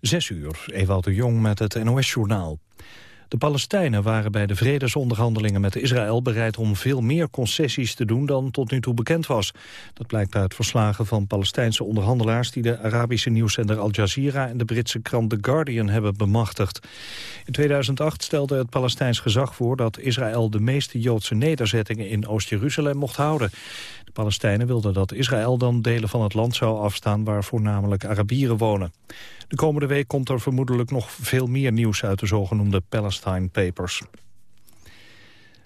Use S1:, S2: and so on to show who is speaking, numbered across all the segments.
S1: Zes uur, Ewout de Jong met het NOS-journaal. De Palestijnen waren bij de vredesonderhandelingen met Israël bereid om veel meer concessies te doen dan tot nu toe bekend was. Dat blijkt uit verslagen van Palestijnse onderhandelaars die de Arabische nieuwszender Al Jazeera en de Britse krant The Guardian hebben bemachtigd. In 2008 stelde het Palestijns gezag voor dat Israël de meeste Joodse nederzettingen in Oost-Jeruzalem mocht houden. De Palestijnen wilden dat Israël dan delen van het land zou afstaan waar voornamelijk Arabieren wonen. De komende week komt er vermoedelijk nog veel meer nieuws uit de zogenoemde Papers.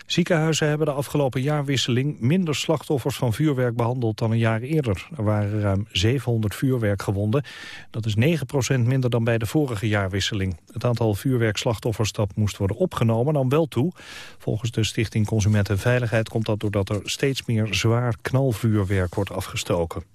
S1: Ziekenhuizen hebben de afgelopen jaarwisseling minder slachtoffers van vuurwerk behandeld dan een jaar eerder. Er waren ruim 700 vuurwerkgewonden. Dat is 9% minder dan bij de vorige jaarwisseling. Het aantal vuurwerkslachtoffers dat moest worden opgenomen nam wel toe. Volgens de Stichting Consumentenveiligheid komt dat doordat er steeds meer zwaar knalvuurwerk wordt afgestoken.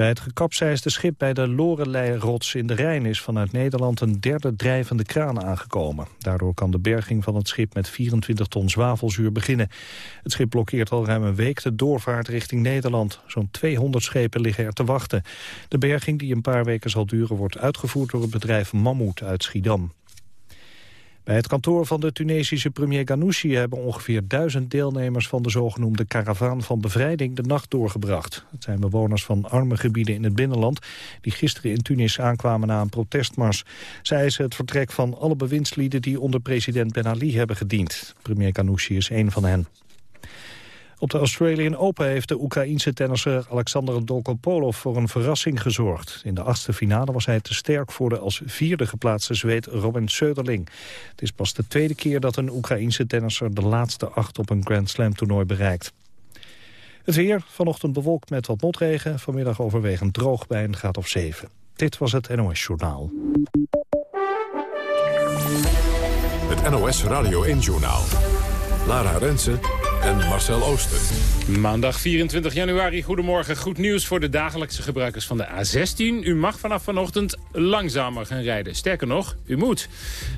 S1: Bij het gekapseisde schip bij de Lorelei-rots in de Rijn is vanuit Nederland een derde drijvende kraan aangekomen. Daardoor kan de berging van het schip met 24 ton zwavelzuur beginnen. Het schip blokkeert al ruim een week de doorvaart richting Nederland. Zo'n 200 schepen liggen er te wachten. De berging die een paar weken zal duren wordt uitgevoerd door het bedrijf Mammoet uit Schiedam. Bij het kantoor van de Tunesische premier Ghanouchi hebben ongeveer duizend deelnemers van de zogenoemde karavaan van bevrijding de nacht doorgebracht. Het zijn bewoners van arme gebieden in het binnenland die gisteren in Tunis aankwamen na een protestmars. Zij eisen het vertrek van alle bewindslieden die onder president Ben Ali hebben gediend. Premier Ghanouchi is een van hen. Op de Australian Open heeft de Oekraïense tennisser Alexander Dolgopolov voor een verrassing gezorgd. In de achtste finale was hij te sterk voor de als vierde geplaatste Zweed Robin Söderling. Het is pas de tweede keer dat een Oekraïense tennisser de laatste acht op een Grand Slam toernooi bereikt. Het weer, vanochtend bewolkt met wat motregen, vanmiddag overwegend droog bij een graad of 7. Dit was het NOS Journaal.
S2: Het NOS Radio 1 Journaal. Lara Rensen en Marcel Ooster.
S3: Maandag 24 januari, goedemorgen. Goed nieuws voor de dagelijkse gebruikers van de A16. U mag vanaf vanochtend langzamer gaan rijden. Sterker nog, u moet.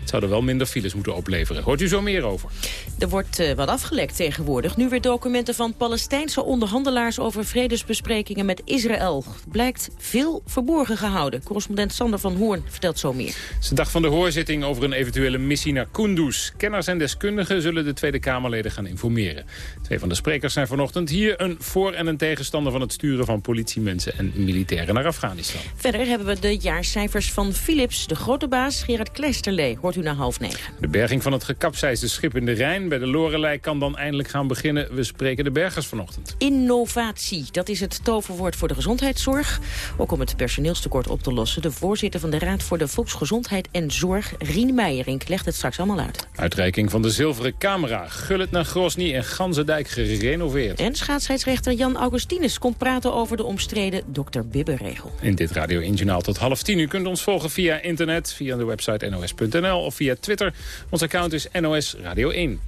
S3: Het zou er wel minder files moeten opleveren. Hoort u zo meer over?
S4: Er wordt uh, wat afgelekt tegenwoordig. Nu weer documenten van Palestijnse onderhandelaars... over vredesbesprekingen met Israël. Blijkt veel verborgen gehouden. Correspondent Sander van Hoorn vertelt zo meer.
S3: Het is de dag van de hoorzitting over een eventuele missie naar Kunduz. Kenners en deskundigen zullen de Tweede Kamerleden gaan informeren. Twee van de sprekers zijn vanochtend hier een voor- en een tegenstander... van het sturen van politiemensen en militairen naar Afghanistan.
S4: Verder hebben we de jaarcijfers van Philips. De grote baas Gerard Kleisterlee hoort u na half negen.
S3: De berging van het gekapseisde schip in de Rijn bij de Lorelei... kan dan eindelijk gaan beginnen. We spreken de bergers vanochtend.
S4: Innovatie, dat is het toverwoord voor de gezondheidszorg. Ook om het personeelstekort op te lossen. De voorzitter van de Raad voor de Volksgezondheid en Zorg, Rien Meijering, legt het straks allemaal uit.
S3: Uitreiking van de zilveren camera. Gullet naar Grosny en Ganzendijk gerenoveerd.
S4: En schaatsscheidsrechter Jan Augustinus komt praten over de omstreden Dr. Bibberregel.
S3: In dit Radio 1 Journaal tot half tien. U kunt ons volgen via internet, via de website nos.nl of via Twitter. Ons account is NOS Radio 1.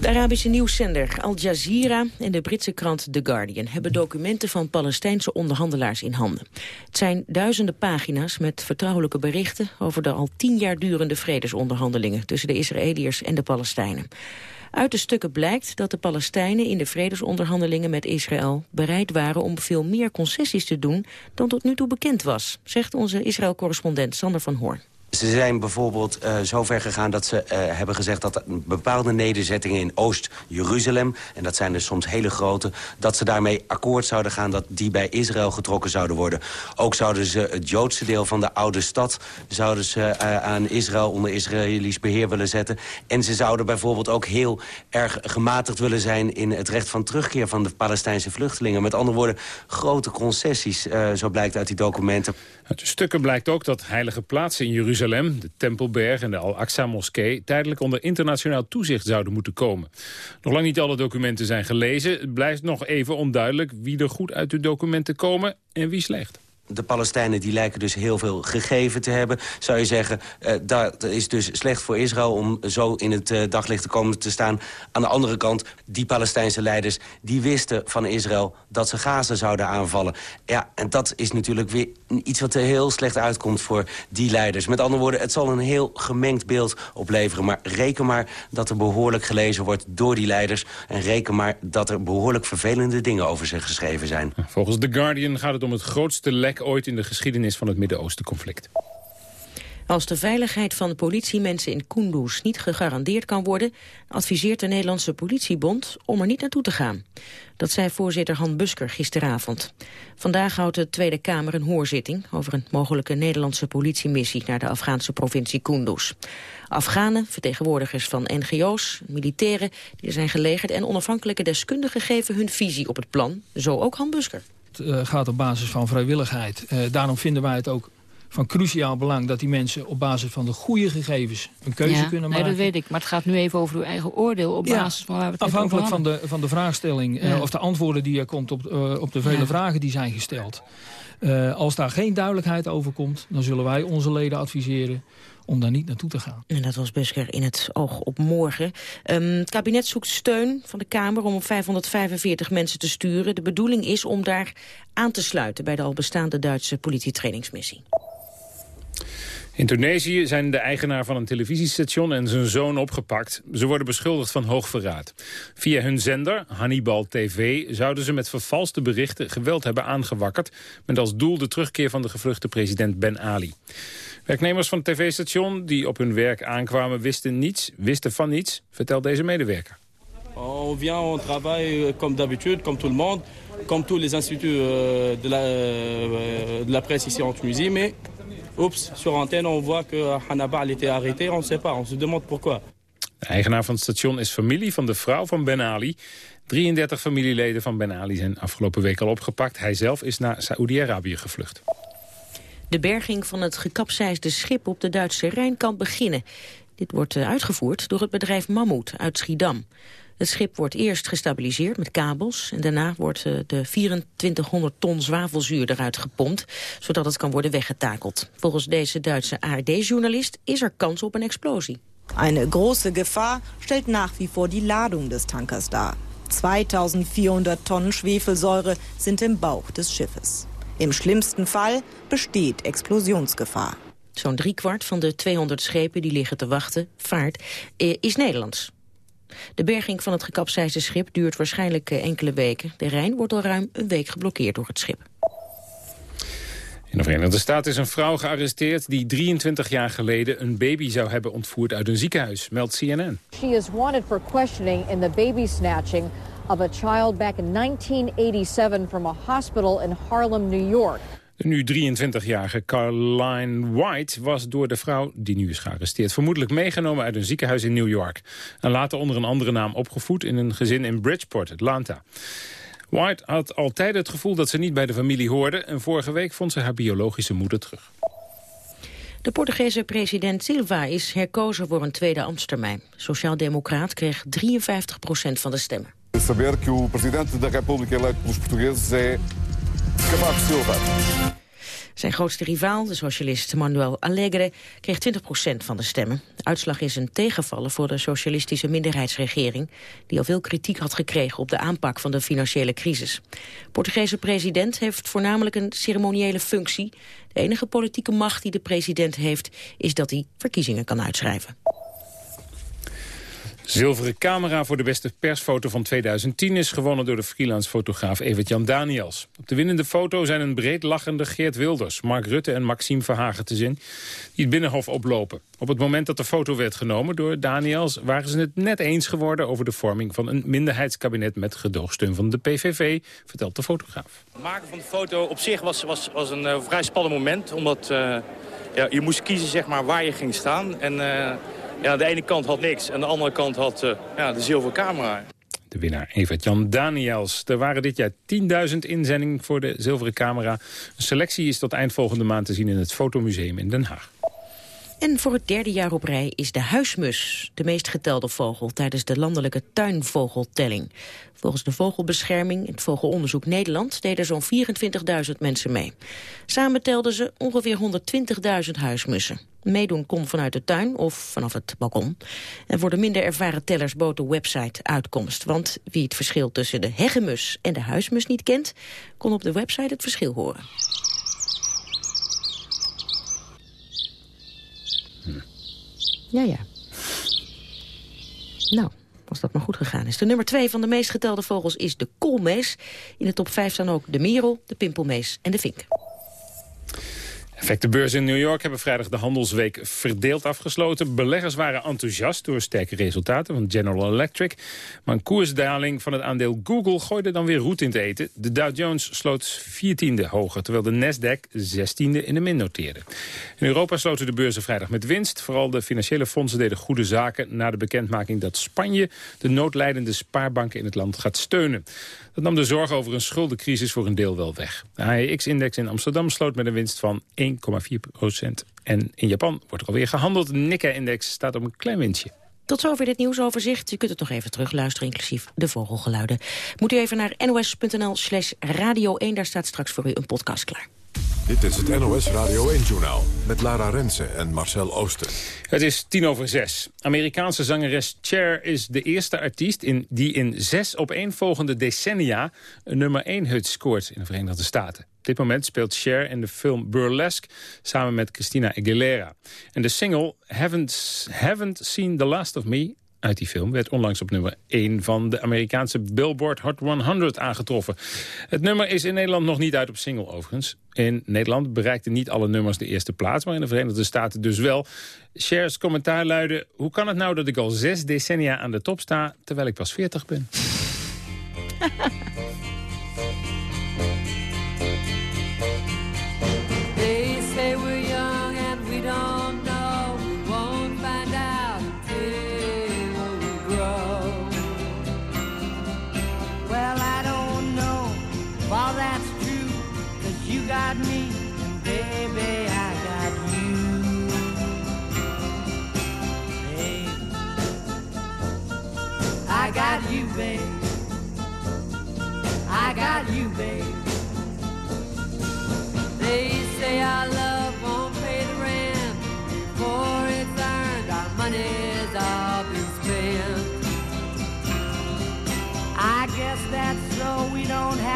S4: De Arabische nieuwszender Al Jazeera en de Britse krant The Guardian... hebben documenten van Palestijnse onderhandelaars in handen. Het zijn duizenden pagina's met vertrouwelijke berichten... over de al tien jaar durende vredesonderhandelingen... tussen de Israëliërs en de Palestijnen. Uit de stukken blijkt dat de Palestijnen in de vredesonderhandelingen met Israël bereid waren om veel meer concessies te doen dan tot nu toe bekend was, zegt onze Israël-correspondent Sander van Hoorn.
S5: Ze zijn bijvoorbeeld uh, zo ver gegaan dat ze uh, hebben gezegd... dat bepaalde nederzettingen in Oost-Jeruzalem... en dat zijn dus soms hele grote... dat ze daarmee akkoord zouden gaan dat die bij Israël getrokken zouden worden. Ook zouden ze het Joodse deel van de oude stad... zouden ze uh, aan Israël onder Israëlisch beheer willen zetten. En ze zouden bijvoorbeeld ook heel erg gematigd willen zijn... in het recht van terugkeer van de Palestijnse vluchtelingen. Met andere woorden, grote concessies, zo blijkt uit die documenten.
S3: Uit de stukken blijkt ook dat heilige plaatsen in Jeruzalem... de Tempelberg en de Al-Aqsa-moskee... tijdelijk onder internationaal toezicht zouden moeten komen. Nog lang niet alle documenten zijn gelezen. Het blijft nog even onduidelijk wie er goed uit de documenten komen en wie slecht
S5: de Palestijnen die lijken dus heel veel gegeven te hebben. Zou je zeggen, uh, dat is dus slecht voor Israël om zo in het uh, daglicht te komen te staan. Aan de andere kant, die Palestijnse leiders... die wisten van Israël dat ze Gaza zouden aanvallen. Ja, en dat is natuurlijk weer iets wat er heel slecht uitkomt voor die leiders. Met andere woorden, het zal een heel gemengd beeld opleveren. Maar reken maar dat er behoorlijk gelezen wordt door die leiders. En reken maar dat er behoorlijk vervelende dingen over ze geschreven zijn.
S3: Volgens The Guardian gaat het om het grootste lek ooit in de geschiedenis van het Midden-Oosten conflict.
S4: Als de veiligheid van politiemensen in Kunduz niet gegarandeerd kan worden, adviseert de Nederlandse politiebond om er niet naartoe te gaan. Dat zei voorzitter Han Busker gisteravond. Vandaag houdt de Tweede Kamer een hoorzitting over een mogelijke Nederlandse politiemissie naar de Afghaanse provincie Kunduz. Afghanen, vertegenwoordigers van NGO's, militairen die er zijn gelegerd en onafhankelijke deskundigen geven hun visie op het plan. Zo ook Han Busker.
S6: Uh, gaat op basis van vrijwilligheid. Uh, daarom vinden wij het ook van cruciaal belang dat die mensen op basis van de goede gegevens een keuze
S7: ja,
S6: kunnen
S7: nee,
S6: maken.
S7: dat weet ik. Maar het gaat nu even over uw eigen oordeel op
S6: Ja,
S7: basis van waar we het
S6: Afhankelijk van de, van de vraagstelling eh, of de antwoorden die er komt op, eh, op de vele vragen die zijn gesteld. Eh, als daar geen duidelijkheid over komt, dan zullen wij onze leden adviseren om daar niet naartoe te gaan.
S4: En dat was Busker in het oog op morgen. Ehm, het kabinet zoekt steun van de Kamer om op 545 mensen te sturen. De bedoeling is om daar aan te sluiten bij de al bestaande Duitse politietrainingsmissie.
S3: In Tunesië zijn de eigenaar van een televisiestation en zijn zoon opgepakt. Ze worden beschuldigd van hoogverraad. Via hun zender, Hannibal TV, zouden ze met vervalste berichten geweld hebben aangewakkerd... met als doel de terugkeer van de gevluchte president Ben Ali. Werknemers van het tv-station die op hun werk aankwamen wisten niets, wisten van niets, vertelt deze medewerker.
S8: On vient, on travaille euh, comme d'habitude, comme tout le monde, comme tous les instituts euh, de, la, euh, de la presse ici en Tunisie. Mais, oups, sur antenne, on voit que Hannibal a été arrêté. On ne sait pas, on se demande pourquoi.
S3: De eigenaar van het station is familie van de vrouw van Ben Ali. 33 familieleden van Ben Ali zijn afgelopen week al opgepakt. Hij zelf is naar Saoedi-Arabië gevlucht.
S4: De berging van het gekapseisde schip op de Duitse Rijn kan beginnen. Dit wordt eh, uitgevoerd door het bedrijf Mammoet uit Schiedam. Het schip wordt eerst gestabiliseerd met kabels... en daarna wordt eh, de 2400 ton zwavelzuur eruit gepompt... zodat het kan worden weggetakeld. Volgens deze Duitse ARD-journalist is er kans op een explosie.
S9: Eine große Gefahr stellt nach wie vor die Ladung des Tankers dar. 2400 Tonnen Schwefelsäure sind im Bauch des Schiffes. Im schlimmsten Fall besteht Explosionsgefahr.
S4: Zo'n driekwart van de 200 schepen die liggen te wachten, vaart, eh, is Nederlands. De berging van het gekapseisde schip duurt waarschijnlijk eh, enkele weken. De Rijn wordt al ruim een week geblokkeerd door het schip.
S3: In de Verenigde Staten is een vrouw gearresteerd... die 23 jaar geleden een baby zou hebben ontvoerd uit een ziekenhuis, meldt CNN.
S10: She is wanted for questioning in the baby snatching of a child back in 1987 from a hospital in Harlem, New York.
S3: De nu 23-jarige Caroline White was door de vrouw, die nu is gearresteerd... vermoedelijk meegenomen uit een ziekenhuis in New York. En later onder een andere naam opgevoed in een gezin in Bridgeport, Atlanta. White had altijd het gevoel dat ze niet bij de familie hoorde... en vorige week vond ze haar biologische moeder terug.
S4: De Portugese president Silva is herkozen voor een tweede ambtstermijn. Sociaaldemocraat kreeg 53 procent van de stemmen.
S11: Saber que o presidente da República eleito pelos portugueses é Cavaco Silva.
S4: Zijn grootste rivaal, de socialist Manuel Alegre, kreeg 20 procent van de stemmen. De uitslag is een tegenvallen voor de socialistische minderheidsregering... die al veel kritiek had gekregen op de aanpak van de financiële crisis. De Portugese president heeft voornamelijk een ceremoniële functie. De enige politieke macht die de president heeft... is dat hij verkiezingen kan uitschrijven.
S3: Zilveren camera voor de beste persfoto van 2010 is gewonnen door de freelance fotograaf Evert-Jan Daniels. Op de winnende foto zijn een breed lachende Geert Wilders, Mark Rutte en Maxime Verhagen te zien, die het Binnenhof oplopen. Op het moment dat de foto werd genomen door Daniels waren ze het net eens geworden over de vorming van een minderheidskabinet met gedoogsteun van de PVV, vertelt de fotograaf.
S12: Het maken van de foto op zich was, was, was een eh, vrij spannend moment, omdat eh, ja, je moest kiezen zeg maar, waar je ging staan. En eh, ja, de ene kant had niks en de andere kant had eh, ja, de zilveren camera.
S3: De winnaar Evert-Jan Daniels. Er waren dit jaar 10.000 inzendingen voor de zilveren camera. Een selectie is tot eind volgende maand te zien in het Fotomuseum in Den Haag.
S4: En voor het derde jaar op rij is de huismus de meest getelde vogel tijdens de landelijke tuinvogeltelling. Volgens de Vogelbescherming en het Vogelonderzoek Nederland deden zo'n 24.000 mensen mee. Samen telden ze ongeveer 120.000 huismussen. Meedoen kon vanuit de tuin of vanaf het balkon. En voor de minder ervaren tellers bood de website uitkomst. Want wie het verschil tussen de hegemus en de huismus niet kent... kon op de website het verschil horen. Hm. Ja, ja. Nou, als dat maar goed gegaan is. De nummer twee van de meest getelde vogels is de koolmees. In de top vijf staan ook de merel, de pimpelmees en de vink.
S3: Effectenbeurzen in New York hebben vrijdag de handelsweek verdeeld afgesloten. Beleggers waren enthousiast door sterke resultaten van General Electric. Maar een koersdaling van het aandeel Google gooide dan weer roet in het eten. De Dow Jones sloot 14e hoger, terwijl de Nasdaq 16e in de min noteerde. In Europa sloten de beurzen vrijdag met winst. Vooral de financiële fondsen deden goede zaken na de bekendmaking dat Spanje de noodlijdende spaarbanken in het land gaat steunen. Dat nam de zorg over een schuldencrisis voor een deel wel weg. De AEX-index in Amsterdam sloot met een winst van 1,4 procent. En in Japan wordt er alweer gehandeld. De Nikkei-index staat op een klein winstje.
S4: Tot zover dit nieuwsoverzicht. U kunt het nog even terugluisteren, inclusief de vogelgeluiden. Moet u even naar nos.nl slash radio 1. Daar staat straks voor u een podcast klaar.
S2: Dit is het NOS Radio 1-journaal met Lara Rensen en Marcel Ooster.
S3: Het is tien over zes. Amerikaanse zangeres Cher is de eerste artiest in, die in zes opeenvolgende decennia... een nummer 1 hut scoort in de Verenigde Staten. Dit moment speelt Cher in de film Burlesque samen met Christina Aguilera. En de single Haven't, Haven't Seen the Last of Me uit die film werd onlangs op nummer 1 van de Amerikaanse Billboard Hot 100 aangetroffen. Het nummer is in Nederland nog niet uit op single overigens. In Nederland bereikten niet alle nummers de eerste plaats, maar in de Verenigde Staten dus wel. Cher's commentaar luidde, hoe kan het nou dat ik al zes decennia aan de top sta, terwijl ik pas 40 ben?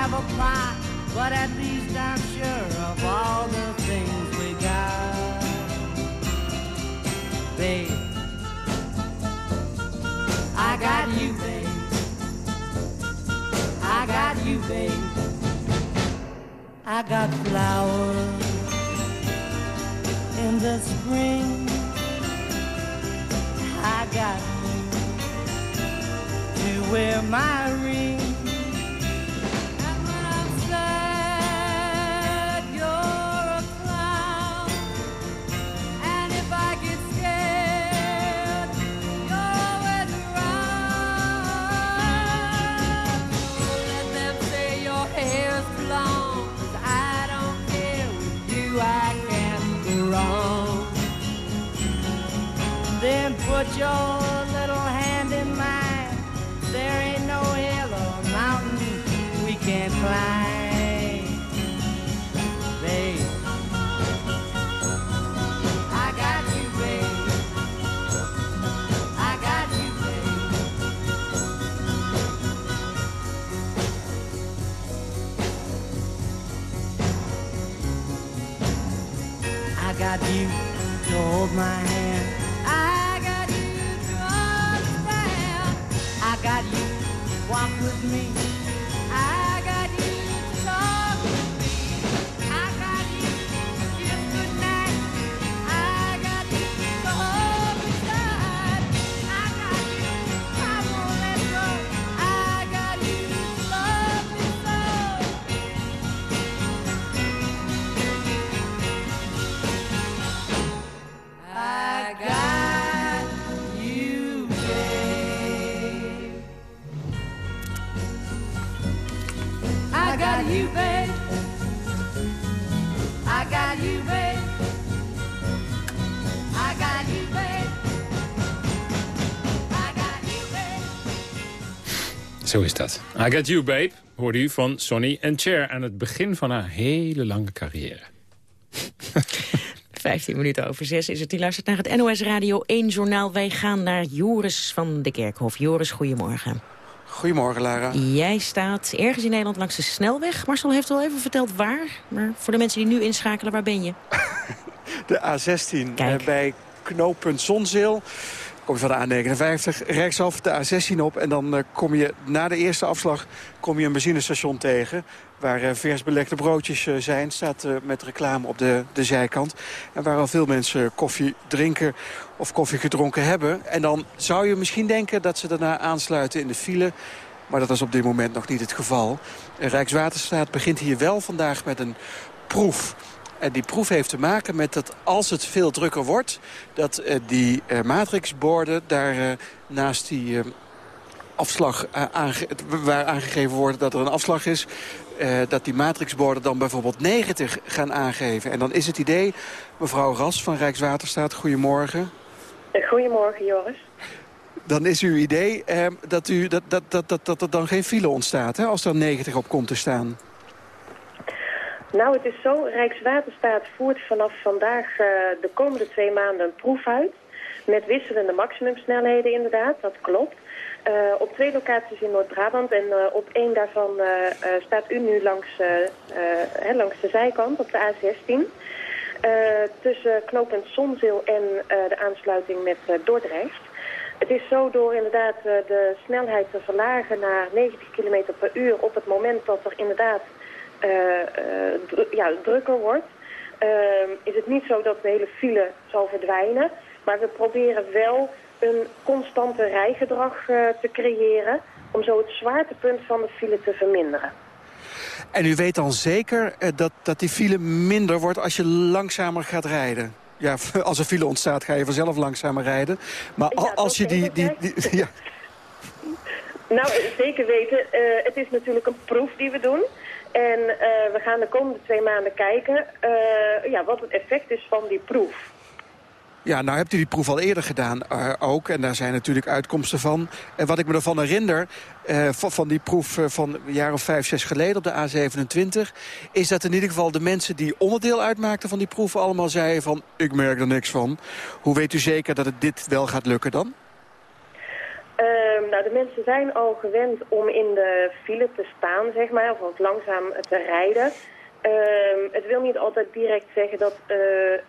S13: have a plot, but at least I'm sure of all the things we got. Babe, I got you, babe. I got you, babe. I got flowers in the spring. I got you to wear my ring. but
S3: Zo is dat. I Got You Babe, hoorde u van Sonny en Cher... aan het begin van haar hele lange carrière.
S4: 15 minuten over 6 is het. U luistert naar het NOS Radio 1 journaal. Wij gaan naar Joris van de Kerkhof. Joris, goedemorgen.
S14: Goedemorgen, Lara.
S4: Jij staat ergens in Nederland langs de snelweg. Marcel heeft wel even verteld waar. Maar voor de mensen die nu inschakelen, waar ben je?
S14: De A16
S4: Kijk.
S14: eh, bij knooppunt Zonzeel. Kom je van de A59 rechtsaf de A16 op... en dan eh, kom je na de eerste afslag kom je een benzinestation tegen... waar uh, vers belegde broodjes uh, zijn. Staat met reclame op de, de zijkant. En waar al veel mensen koffie drinken of koffie gedronken hebben. En dan zou je misschien denken dat ze daarna aansluiten in de file... Maar dat is op dit moment nog niet het geval. Rijkswaterstaat begint hier wel vandaag met een proef. En die proef heeft te maken met dat als het veel drukker wordt... dat uh, die uh, matrixborden daar uh, naast die afslag aange waar aangegeven wordt dat er een afslag is... dat die matrixborden dan bijvoorbeeld 90 gaan aangeven. En dan is het idee, mevrouw Ras van Rijkswaterstaat, goedemorgen.
S15: Goedemorgen, Joris.
S14: Dan is uw idee dat, u, dat, dat, dat, dat, dat er dan geen file ontstaat hè, als er 90 op komt te staan.
S15: Nou, het is zo. Rijkswaterstaat voert vanaf vandaag uh, de komende twee maanden een proef uit. Met wisselende maximumsnelheden inderdaad, dat klopt. Uh, op twee locaties in Noord-Brabant en uh, op één daarvan staat u nu langs, hè, langs de zijkant op de A16. tussen knooppunt Zonzeel en de aansluiting met Dordrecht. Het is zo door inderdaad de snelheid te verlagen naar 90 km per uur op het moment dat er inderdaad uh, ja, drukker wordt, ehm, is het niet zo dat de hele file zal verdwijnen. Maar we proberen wel een constante rijgedrag uh, te creëren... om zo het zwaartepunt van de file te verminderen.
S14: En u weet dan zeker dat, dat die file minder wordt als je langzamer gaat rijden? Ja, als er file ontstaat ga je vanzelf langzamer rijden. Maar ja, als je die... die, die, ja.
S15: Nou, zeker weten. Uh, het is natuurlijk een proef die we doen. En uh, we gaan de komende twee maanden kijken uh, ja, wat het effect is van die proef.
S14: Ja, nou hebt u die proef al eerder gedaan uh, ook. En daar zijn natuurlijk uitkomsten van. En wat ik me ervan herinner, van, van, die proef van een jaar of vijf, zes geleden op de A27... is dat in ieder geval de mensen die onderdeel uitmaakten van die proef... allemaal zeiden van, ik merk er niks van. Hoe weet u zeker dat het dit wel gaat lukken dan?
S15: Nou, de mensen zijn al gewend om in de file te staan, zeg maar, of langzaam te rijden. Uh, het wil niet altijd direct zeggen dat uh,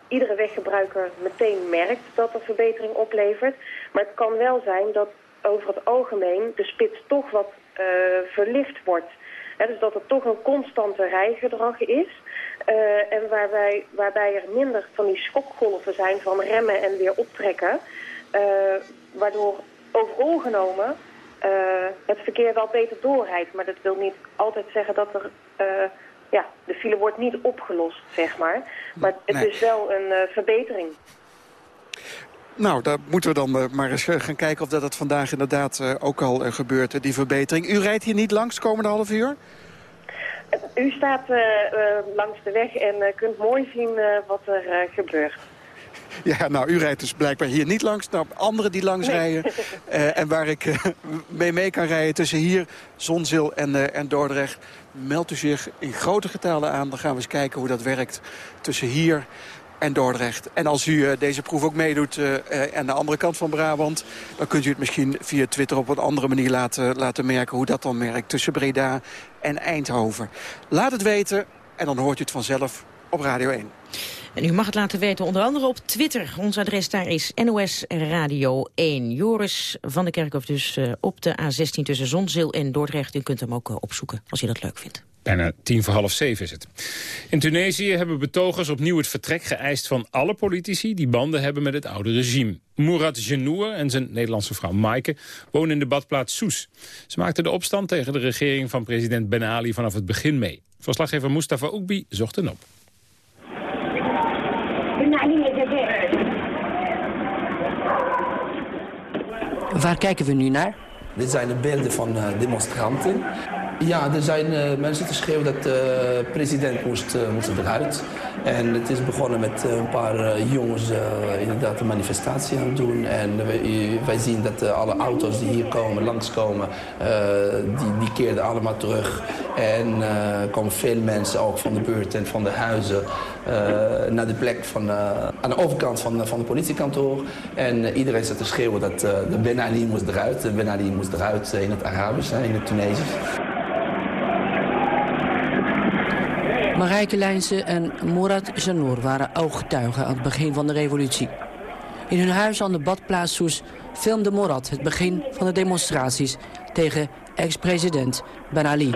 S15: iedere weggebruiker meteen merkt dat er verbetering oplevert. Maar het kan wel zijn dat over het algemeen de spits toch wat uh, verlicht wordt. Dus dat er toch een constante rijgedrag is. Uh, en waarbij, waarbij er minder van die schokgolven zijn van remmen en weer optrekken. Waardoor overal genomen uh, het verkeer wel beter doorrijdt. Maar dat wil niet altijd zeggen dat er... Uh, ja, de file wordt niet opgelost, zeg maar. Maar het nee. is wel een uh, verbetering.
S14: Nou, daar moeten we dan maar eens gaan kijken of dat het vandaag inderdaad ook al gebeurt, die verbetering. U rijdt hier niet langs komende half uur?
S15: U staat langs de weg en kunt mooi zien wat er gebeurt.
S14: Ja, nou, u rijdt dus blijkbaar hier niet langs. Nou, anderen die langs nee. rijden. Uh, en waar ik uh, mee mee kan rijden tussen hier, Zonzeel en, uh, en Dordrecht... meldt u zich in grote getalen aan. Dan gaan we eens kijken hoe dat werkt tussen hier en Dordrecht. En als u deze proef ook meedoet aan de andere kant van Brabant... dan kunt u het misschien via Twitter op een andere manier laten, laten merken... hoe dat dan werkt tussen Breda en Eindhoven. Laat het weten en dan hoort u het vanzelf op Radio 1.
S4: En u mag het laten weten onder andere op Twitter. Ons adres daar is NOS Radio 1. Joris van der Kerkhof dus uh, op de A16 tussen Zonzeel en Dordrecht. U kunt hem ook uh, opzoeken als u dat leuk vindt.
S3: Bijna tien voor half zeven is het. In Tunesië hebben betogers opnieuw het vertrek geëist van alle politici... die banden hebben met het oude regime. Murat Genour en zijn Nederlandse vrouw Maaike wonen in de badplaats Soes. Ze maakten de opstand tegen de regering van president Ben Ali vanaf het begin mee. Verslaggever Mustafa Oekbi zocht hen op.
S16: Waar kijken we nu naar?
S17: Dit zijn de beelden van uh, demonstranten. Ja, er zijn uh, mensen te schreeuwen dat de uh, president moest, moest eruit. En het is begonnen met een paar jongens inderdaad een manifestatie aan het doen. En wij, wij zien dat alle auto's die hier komen, langskomen, die, die keerden allemaal terug. En er komen veel mensen ook van de buurt en van de huizen naar de plek van, aan de overkant van, van de politiekantoor. En iedereen zat te schreeuwen dat de Ben Ali moest eruit. De Ben Ali moest eruit in het Arabisch, in het Tunesisch.
S16: Marijke en Mourad Janour waren ooggetuigen aan het begin van de revolutie. In hun huis aan de badplaats Soes filmde Morad het begin van de demonstraties tegen ex-president Ben Ali.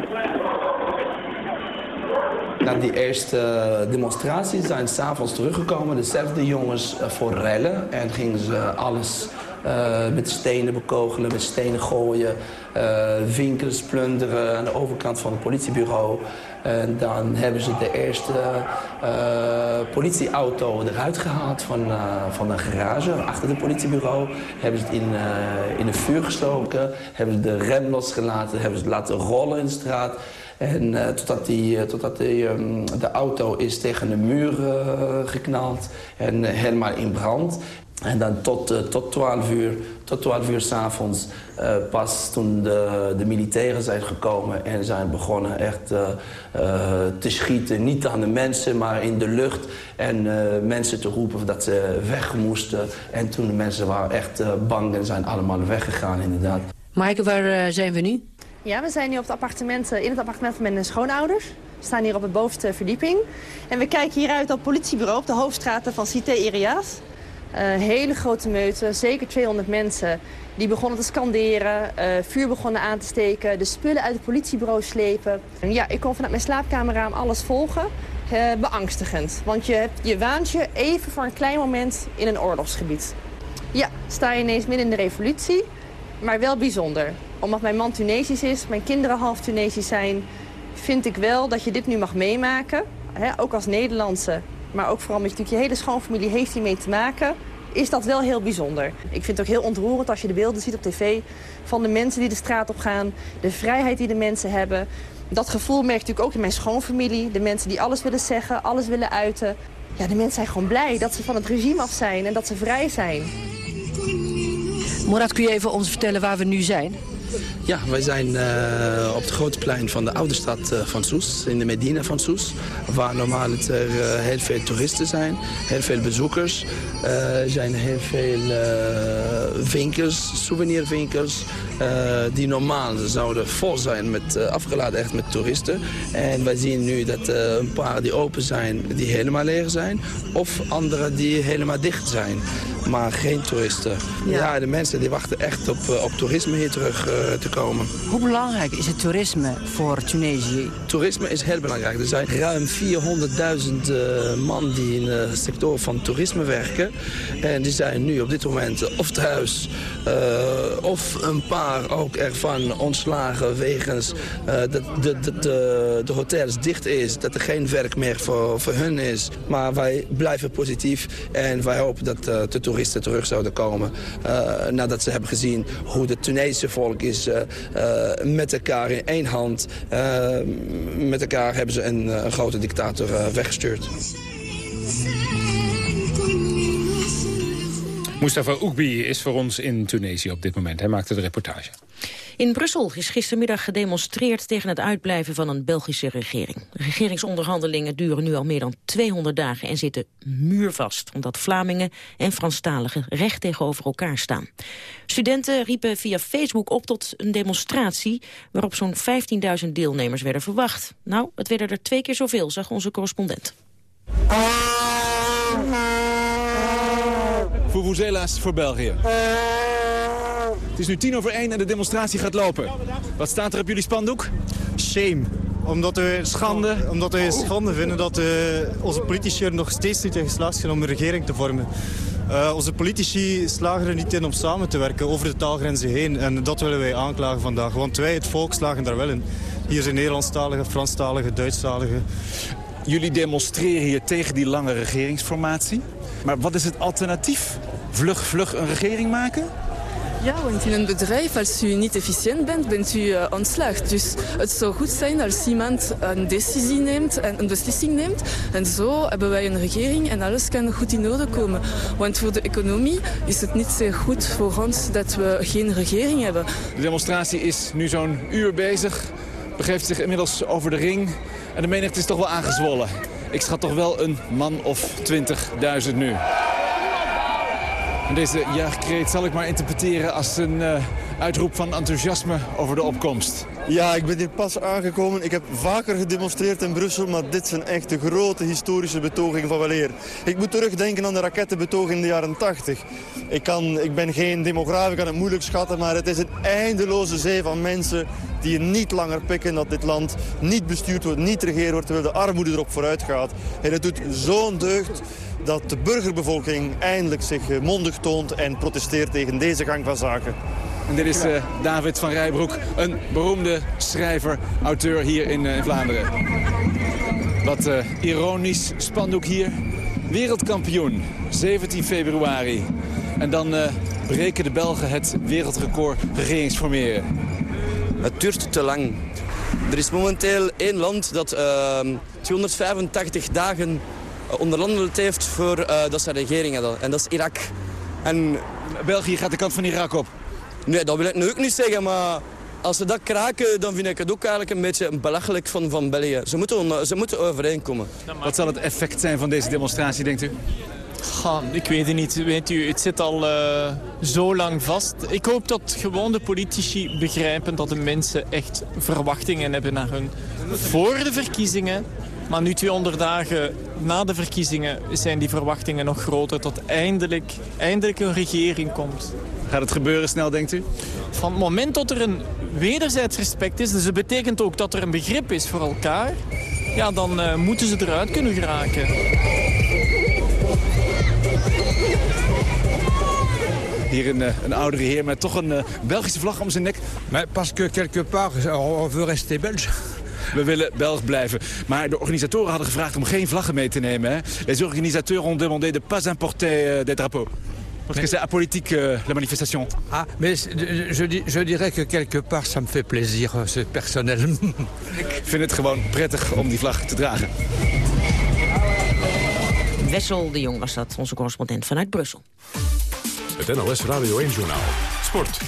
S17: Na die eerste eh, demonstraties zijn s'avonds teruggekomen. Dezelfde jongens eh, voor rellen. En gingen ze alles uh, met stenen bekogelen, met stenen gooien. Winkels plunderen aan de overkant van het politiebureau. En dan hebben ze de eerste politieauto eruit gehaald van, van een garage achter het politiebureau. Hebben ze het in, in een vuur gestoken. Hebben ze de rem losgelaten. Hebben ze het laten rollen in de straat. En uh, totdat, die, totdat die, um, de auto is tegen de muur uh, geknald en helemaal in brand. En dan tot, tot 12 uur, tot 12 uur s'avonds, uh, pas toen de, de militairen zijn gekomen en zijn begonnen echt te schieten. Niet aan de mensen, maar in de lucht. En mensen te roepen dat ze weg moesten. En toen de mensen waren echt bang en zijn allemaal weggegaan inderdaad.
S16: Maaike, waar zijn we nu?
S18: Ja, we zijn nu op het appartement, in het appartement van mijn schoonouders. We staan hier op de bovenste verdieping. En we kijken hieruit op het politiebureau op de hoofdstraten van Cité Irias. Uh, hele grote meute, zeker 200 mensen. Die begonnen te scanderen, uh, vuur begonnen aan te steken, de spullen uit het politiebureau slepen. En ja, ik kon vanuit mijn slaapkamerraam alles volgen. Uh, beangstigend, want je, hebt, je waant je even voor een klein moment in een oorlogsgebied. Ja, sta je ineens midden in de revolutie, maar wel bijzonder. Omdat mijn man Tunesisch is, mijn kinderen half Tunesisch zijn... vind ik wel dat je dit nu mag meemaken, ook als Nederlandse maar ook vooral met je, hele schoonfamilie heeft hiermee te maken is dat wel heel bijzonder. Ik vind het ook heel ontroerend als je de beelden ziet op tv... van de mensen die de straat op gaan, de vrijheid die de mensen hebben. Dat gevoel merk ik natuurlijk ook in mijn schoonfamilie. De mensen die alles willen zeggen, alles willen uiten. Ja, de mensen zijn gewoon blij dat ze van het regime af zijn en dat ze vrij zijn.
S16: Morad, kun je even ons vertellen waar we nu zijn?
S17: Ja, wij zijn uh, op het grote plein van de oude stad uh, van Soes, in de Medina van Soes. Waar normaal het er uh, heel veel toeristen zijn, heel veel bezoekers. Er zijn heel veel winkels, souvenirwinkels, die normaal zouden vol zijn met afgeladen echt met toeristen. En wij zien nu dat een paar die open zijn, die helemaal leeg zijn. Of andere die helemaal dicht zijn, maar geen toeristen. Ja, ja de mensen die wachten echt op, op toerisme hier terug te komen.
S16: Hoe belangrijk is het toerisme voor Tunesië?
S17: Toerisme is heel belangrijk. Er zijn ruim 400.000 uh, man die in de sector van toerisme werken. En die zijn nu op dit moment of thuis uh, of een paar ook ervan ontslagen wegens dat de, de, de, de hotels dicht is. Dat er geen werk meer voor, voor hun is. Maar wij blijven positief en wij hopen dat de toeristen terug zouden komen. nadat ze hebben gezien hoe het Tunesische volk is uh, met elkaar in één hand. Met elkaar hebben ze een, een grote dictator weggestuurd.
S3: Mustafa Oekbi is voor ons in Tunesië op dit moment. Hij maakte de reportage.
S4: In Brussel is gistermiddag gedemonstreerd tegen het uitblijven van een Belgische regering. De regeringsonderhandelingen duren nu al meer dan 200 dagen en zitten muurvast, omdat Vlamingen en Franstaligen recht tegenover elkaar staan. Studenten riepen via Facebook op tot een demonstratie waarop zo'n 15.000 deelnemers werden verwacht. Nou, het werden er twee keer zoveel, zag onze correspondent.
S19: Vuvuzela's voor België. Het is nu tien over één en de demonstratie gaat lopen. Wat staat er op jullie spandoek?
S20: Shame. Omdat we schande, omdat we schande vinden dat uh, onze politici er nog steeds niet in geslaagd zijn om een regering te vormen. Uh, onze politici slagen er niet in om samen te werken over de taalgrenzen heen. En dat willen wij aanklagen vandaag. Want wij, het volk, slagen daar wel in. Hier zijn Nederlandstalige, Franstalige, Duitsstalige.
S19: Jullie demonstreren hier tegen die lange regeringsformatie. Maar wat is het alternatief? Vlug, vlug een regering maken?
S21: Ja, want in een bedrijf, als u niet efficiënt bent, bent u uh. Dus het zou goed zijn als iemand een decisie neemt en een beslissing neemt. En zo hebben wij een regering en alles kan goed in orde komen. Want voor de economie is het niet zo goed voor ons dat we geen regering hebben.
S19: De demonstratie is nu zo'n uur bezig, begeeft zich inmiddels over de ring. En de menigte is toch wel aangezwollen. Ik schat toch wel een man of 20.000 nu. Deze juichkreet zal ik maar interpreteren als een uh, uitroep van enthousiasme over de opkomst.
S22: Ja, ik ben hier pas aangekomen. Ik heb vaker gedemonstreerd in Brussel, maar dit zijn echt de grote historische betogingen van weleer. Ik moet terugdenken aan de rakettenbetoging in de jaren 80. Ik, kan, ik ben geen demograaf, ik kan het moeilijk schatten, maar het is een eindeloze zee van mensen die je niet langer pikken dat dit land niet bestuurd wordt, niet regeerd wordt, terwijl de armoede erop vooruit gaat. En het doet zo'n deugd dat de burgerbevolking eindelijk zich eh, mondig toont en protesteert tegen deze gang van zaken.
S19: En dit is eh, David van Rijbroek, een beroemde schrijver, auteur hier in, eh, in Vlaanderen. Wat eh, ironisch spandoek hier. Wereldkampioen, 17 februari. En dan eh, breken de Belgen het wereldrecord regeringsformeren.
S23: Het duurt te lang. Er is momenteel één land dat eh, 285 dagen eh, onderhandeld heeft voor eh, dat ze regering hadden. En dat is Irak. En...
S19: België gaat de kant van Irak op?
S23: Nee, dat wil ik nu ook niet zeggen, maar als ze dat kraken, dan vind ik het ook eigenlijk een beetje belachelijk van, van België. Ze moeten, ze moeten overeenkomen.
S19: Wat zal het effect zijn van deze demonstratie, denkt u?
S24: Ik weet het niet. Weet u, het zit al eh, zo lang vast. Ik hoop dat gewoon de politici begrijpen dat de mensen echt verwachtingen hebben naar hun voor de verkiezingen. Maar nu 200 dagen na de verkiezingen zijn die verwachtingen nog groter tot eindelijk, eindelijk een regering komt.
S19: Gaat het gebeuren snel, denkt u?
S24: Van het moment dat er een wederzijds respect is, dus dat betekent ook dat er een begrip is voor elkaar, ja, dan eh, moeten ze eruit kunnen geraken.
S19: Hier een, eh, een oudere heer met toch een eh, Belgische vlag om zijn nek.
S25: Maar parce que quelque part, on veut rester belge.
S19: We willen Belg blijven. Maar de organisatoren hadden gevraagd om geen vlaggen mee te nemen. Hè? Les organisateurs ont demandé de pas importer euh, des drapeaux. Parce que c'est apolitique, euh, la manifestation.
S25: Ah, mais je, je, di- je dirais que quelque part, ça me fait plaisir, euh, c'est personnel.
S19: Ik vind het gewoon prettig om die vlag te dragen.
S4: Wessel de Jong was dat, onze correspondent vanuit Brussel.
S2: Het NOS Radio 1-journaal. Sport.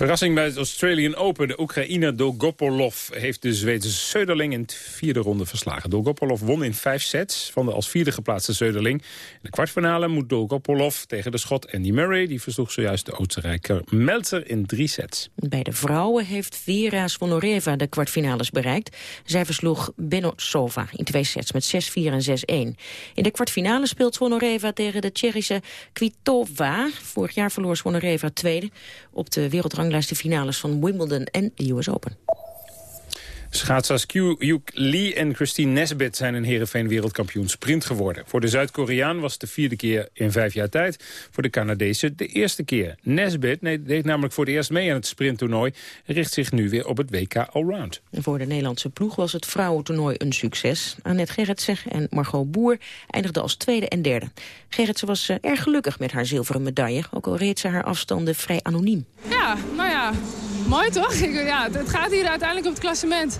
S3: Verrassing bij het Australian Open. De Oekraïner Dolgopolov heeft de Zweedse Söderling in de vierde ronde verslagen. Dolgopolov won in vijf sets van de als vierde geplaatste Söderling. In de kwartfinale moet Dolgopolov tegen de Schot Andy Murray. Die versloeg zojuist de Oostenrijker Meltzer in drie sets.
S4: Bij de vrouwen heeft Vera Svonoreva de kwartfinales bereikt. Zij versloeg Benosova in twee sets met 6-4 en 6-1. In de kwartfinale speelt Svonoreva tegen de Tsjechische Kvitova. Vorig jaar verloor Svonoreva tweede op de wereldranglijst de finales van Wimbledon en de US Open.
S3: Schaatsers Kyuk Lee en Christine Nesbit zijn een Heerenveen wereldkampioen sprint geworden. Voor de Zuid-Koreaan was het de vierde keer in vijf jaar tijd. Voor de Canadezen de eerste keer. Nesbit nee, deed namelijk voor het eerst mee aan het sprinttoernooi... en richt zich nu weer op het WK Allround.
S4: Voor de Nederlandse ploeg was het vrouwentoernooi een succes. Annette Gerritsen en Margot Boer eindigden als tweede en derde. Gerritsen was eh, erg gelukkig met haar zilveren medaille... ook al reed ze haar afstanden vrij anoniem.
S26: Ja, nou ja, mooi toch? Ja, het gaat hier uiteindelijk om het klassement.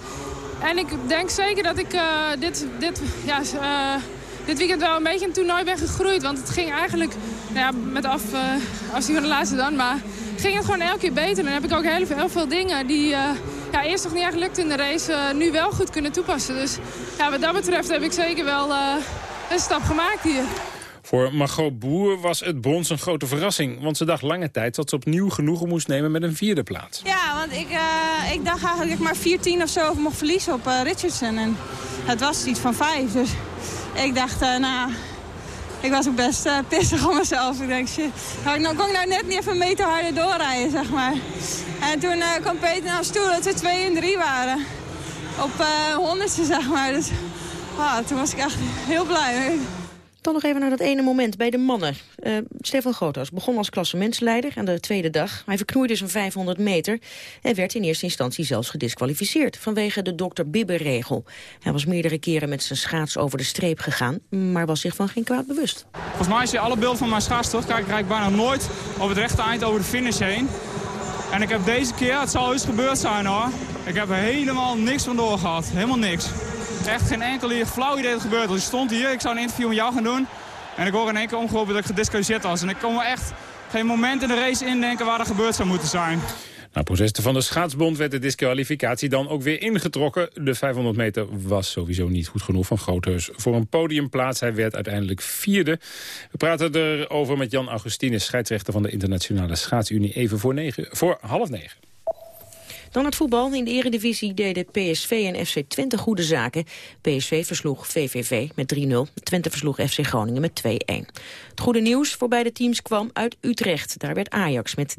S26: En ik denk zeker dat ik eh, dit, dit, ja, eh, dit weekend wel een beetje het toernooi ben gegroeid. Want het ging eigenlijk, nou ja, met af, uh, afzien van de laatste dan, maar ging het gewoon elke keer beter. En dan heb ik ook heel veel, heel veel dingen die ja, eerst nog niet echt lukten in de race, nu wel goed kunnen toepassen. Dus ja, wat dat betreft heb ik zeker wel een stap gemaakt hier.
S3: Voor Margot Boer was het brons een grote verrassing. Want ze dacht lange tijd dat ze opnieuw genoegen moest nemen met een vierde plaats.
S27: Ja, want ik, eh, ik dacht eigenlijk dat ik maar 4-10 of zo mocht verliezen op eh, Richardson. En het was iets van 5. Dus ik dacht, eh, nou, ik was ook best pissig om mezelf. Ik denk, shit, nou, kon ik nou net niet even een meter harder doorrijden, zeg maar. En toen kwam Peter naar toe dat we 2 en 3 waren. Op honderdste, zeg maar. Dus toen was ik echt heel blij.
S4: Dan nog even naar dat ene moment bij de mannen. Eh, Stefan Groothuis begon als klassementsleider aan de tweede dag. Hij verknoeide zijn 500 meter en werd in eerste instantie zelfs gedisqualificeerd... vanwege de Dr. Bibber-regel. Hij was meerdere keren met zijn schaats over de streep gegaan... maar was zich van geen kwaad bewust.
S28: Volgens mij als je alle beelden van mijn schaatstocht kijkt, rijd ik bijna nooit op het rechte eind over de finish heen. En ik heb deze keer, het zal eens gebeurd zijn hoor, ik heb helemaal niks van doorgehad. Helemaal niks. Echt geen enkel hier flauw idee dat gebeurt. Dus ik stond hier, ik zou een interview met jou gaan doen. En ik hoor in één keer omgeroepen dat ik gedisqualificeerd was. En ik kon me echt geen moment in de race indenken waar dat gebeurd zou moeten zijn.
S3: Na protesten van de schaatsbond werd de disqualificatie dan ook weer ingetrokken. De 500 meter was sowieso niet goed genoeg van Groothuis voor een podiumplaats. Hij werd uiteindelijk vierde. We praten erover met Jan Augustinus, scheidsrechter van de Internationale Schaatsunie, even voor, negen, voor half negen.
S4: Dan het voetbal. In de eredivisie deden PSV en FC Twente goede zaken. PSV versloeg VVV met 3-0. Twente versloeg FC Groningen met 2-1. Het goede nieuws voor beide teams kwam uit Utrecht. Daar werd Ajax met 3-0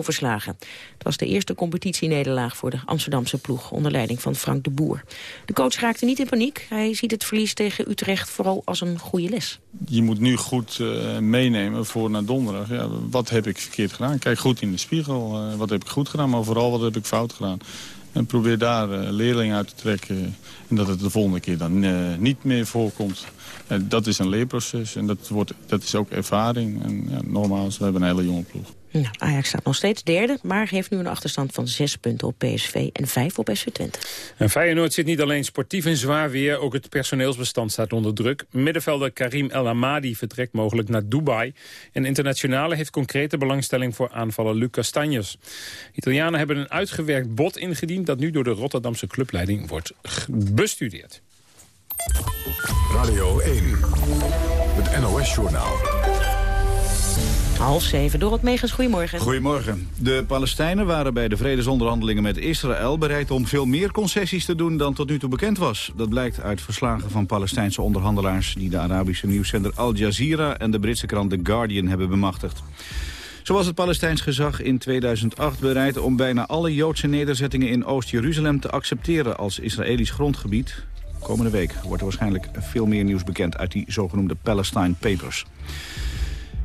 S4: verslagen. Het was de eerste competitienederlaag voor de Amsterdamse ploeg... onder leiding van Frank de Boer. De coach raakte niet in paniek. Hij ziet het verlies tegen Utrecht vooral als een goede les.
S29: Je moet nu goed uh, meenemen voor naar donderdag. Ja, wat heb ik verkeerd gedaan? Kijk goed in de spiegel. Uh, wat heb ik goed gedaan, maar vooral wat heb ik fout gedaan. En probeer daar uh, leerling uit te trekken. En dat het de volgende keer dan niet meer voorkomt. En dat is een leerproces en dat, wordt, dat is ook ervaring. En ja, nogmaals, we hebben een hele jonge ploeg.
S4: Nou, Ajax staat nog steeds derde, maar heeft nu een achterstand van zes punten op PSV en vijf op SV Twente.
S3: En Feyenoord zit niet alleen sportief in zwaar weer, ook het personeelsbestand staat onder druk. Middenvelder Karim El Amadi vertrekt mogelijk naar Dubai. En internationale heeft concrete belangstelling voor aanvaller Lucas Castanjes. Italianen hebben een uitgewerkt bod ingediend dat nu door de Rotterdamse clubleiding wordt bestudeerd.
S2: Radio 1, het NOS-journaal.
S4: Half zeven, Dorot Megens, goedemorgen.
S30: Goedemorgen. De Palestijnen waren bij de vredesonderhandelingen met Israël... bereid om veel meer concessies te doen dan tot nu toe bekend was. Dat blijkt uit verslagen van Palestijnse onderhandelaars... die de Arabische nieuwszender Al Jazeera en de Britse krant The Guardian hebben bemachtigd. Zo was het Palestijns gezag in 2008 bereid om bijna alle Joodse nederzettingen in Oost-Jeruzalem te accepteren als Israëlisch grondgebied. Komende week wordt er waarschijnlijk veel meer nieuws bekend uit die zogenoemde Palestine Papers.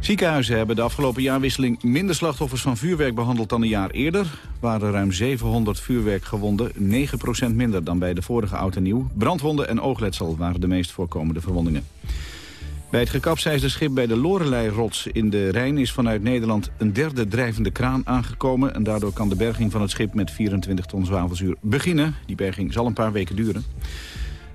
S30: Ziekenhuizen hebben de afgelopen jaarwisseling minder slachtoffers van vuurwerk behandeld dan een jaar eerder. waren ruim 700 vuurwerkgewonden, 9% minder dan bij de vorige oud en nieuw. Brandwonden en oogletsel waren de meest voorkomende verwondingen. Bij het gekapseisde schip bij de Lorelei-rots in de Rijn is vanuit Nederland een derde drijvende kraan aangekomen. En daardoor kan de berging van het schip met 24 ton zwavelzuur beginnen. Die berging zal een paar weken duren.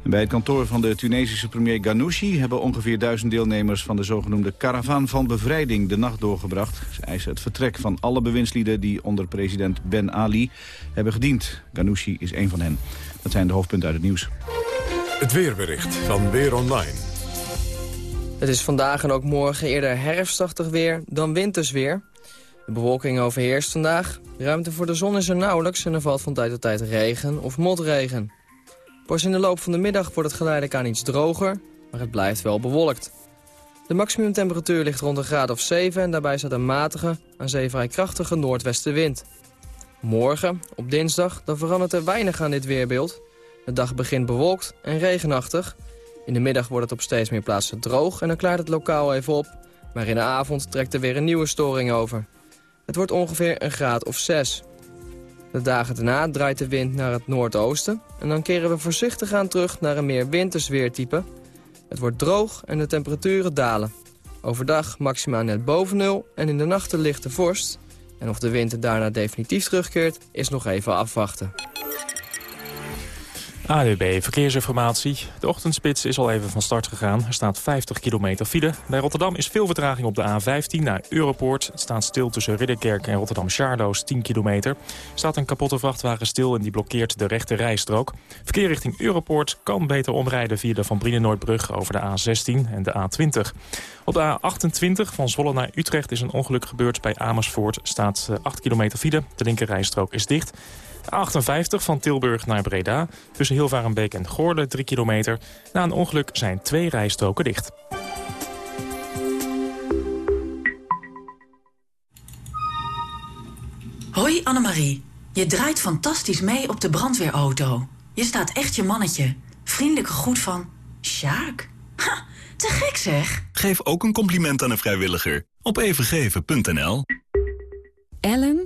S30: En bij het kantoor van de Tunesische premier Ghanouchi... hebben ongeveer duizend deelnemers van de zogenoemde Caravan van Bevrijding de nacht doorgebracht. Ze eisen het vertrek van alle bewindslieden die onder president Ben Ali hebben gediend. Ghanouchi is een van hen. Dat zijn de hoofdpunten uit het nieuws.
S2: Het weerbericht van Weer Online.
S31: Het is vandaag en ook morgen eerder herfstachtig weer dan winters weer. De bewolking overheerst vandaag. Ruimte voor de zon is er nauwelijks en er valt van tijd tot tijd regen of motregen. Pas in de loop van de middag wordt het geleidelijk aan iets droger, maar het blijft wel bewolkt. De maximumtemperatuur ligt rond een graad of 7 en daarbij staat een matige, aan zee vrij krachtige noordwestenwind. Morgen, op dinsdag, dan verandert er weinig aan dit weerbeeld. De dag begint bewolkt en regenachtig. In de middag wordt het op steeds meer plaatsen droog en dan klaart het lokaal even op. Maar in de avond trekt er weer een nieuwe storing over. Het wordt ongeveer een graad of 6. De dagen daarna draait de wind naar het noordoosten... en dan keren we voorzichtig aan terug naar een meer winters weertype. Het wordt droog en de temperaturen dalen. Overdag maximaal net boven nul en in de nachten lichte vorst. En of de winter daarna definitief terugkeert, is nog even afwachten.
S32: ADB Verkeersinformatie. De ochtendspits is al even van start gegaan. Er staat 50 kilometer file. Bij Rotterdam is veel vertraging op de A15 naar Europoort. Het staat stil tussen Ridderkerk en Rotterdam-Charloes 10 kilometer. Er staat een kapotte vrachtwagen stil en die blokkeert de rechte rijstrook. Verkeer richting Europoort kan beter omrijden via de Van Brienenoordbrug over de A16 en de A20. Op de A28 van Zwolle naar Utrecht is een ongeluk gebeurd bij Amersfoort. staat 8 kilometer file. De linker rijstrook is dicht. 58 van Tilburg naar Breda. Tussen Hilvarenbeek en Goorle 3 kilometer. Na een ongeluk zijn twee rijstroken dicht.
S33: Hoi Annemarie. Je draait fantastisch mee op de brandweerauto. Je staat echt je mannetje. Vriendelijke groet van... Sjaak. Ha, te gek zeg.
S34: Geef ook een compliment aan een vrijwilliger. Op evengeven.nl
S35: Ellen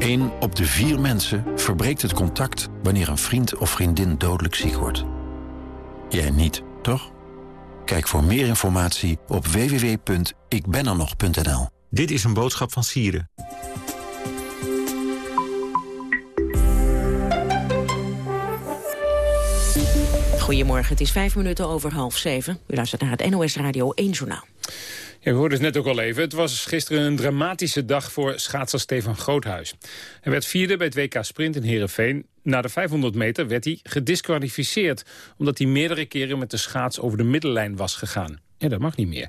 S36: Eén op de vier mensen verbreekt het contact wanneer een vriend of vriendin dodelijk ziek wordt. Jij niet, toch? Kijk voor meer informatie op www.ikbenernog.nl.
S37: Dit is een boodschap van Sieren.
S4: Goedemorgen, het is vijf minuten over half zeven. U luistert naar het NOS Radio 1 Journaal.
S3: Ja, we hoorden het net ook al even. Het was gisteren een dramatische dag voor schaatser Stefan Groothuis. Hij werd vierde bij het WK Sprint in Heerenveen. Na de 500 meter werd hij gedisqualificeerd... omdat hij meerdere keren met de schaats over de middellijn was gegaan. Ja, dat mag niet meer.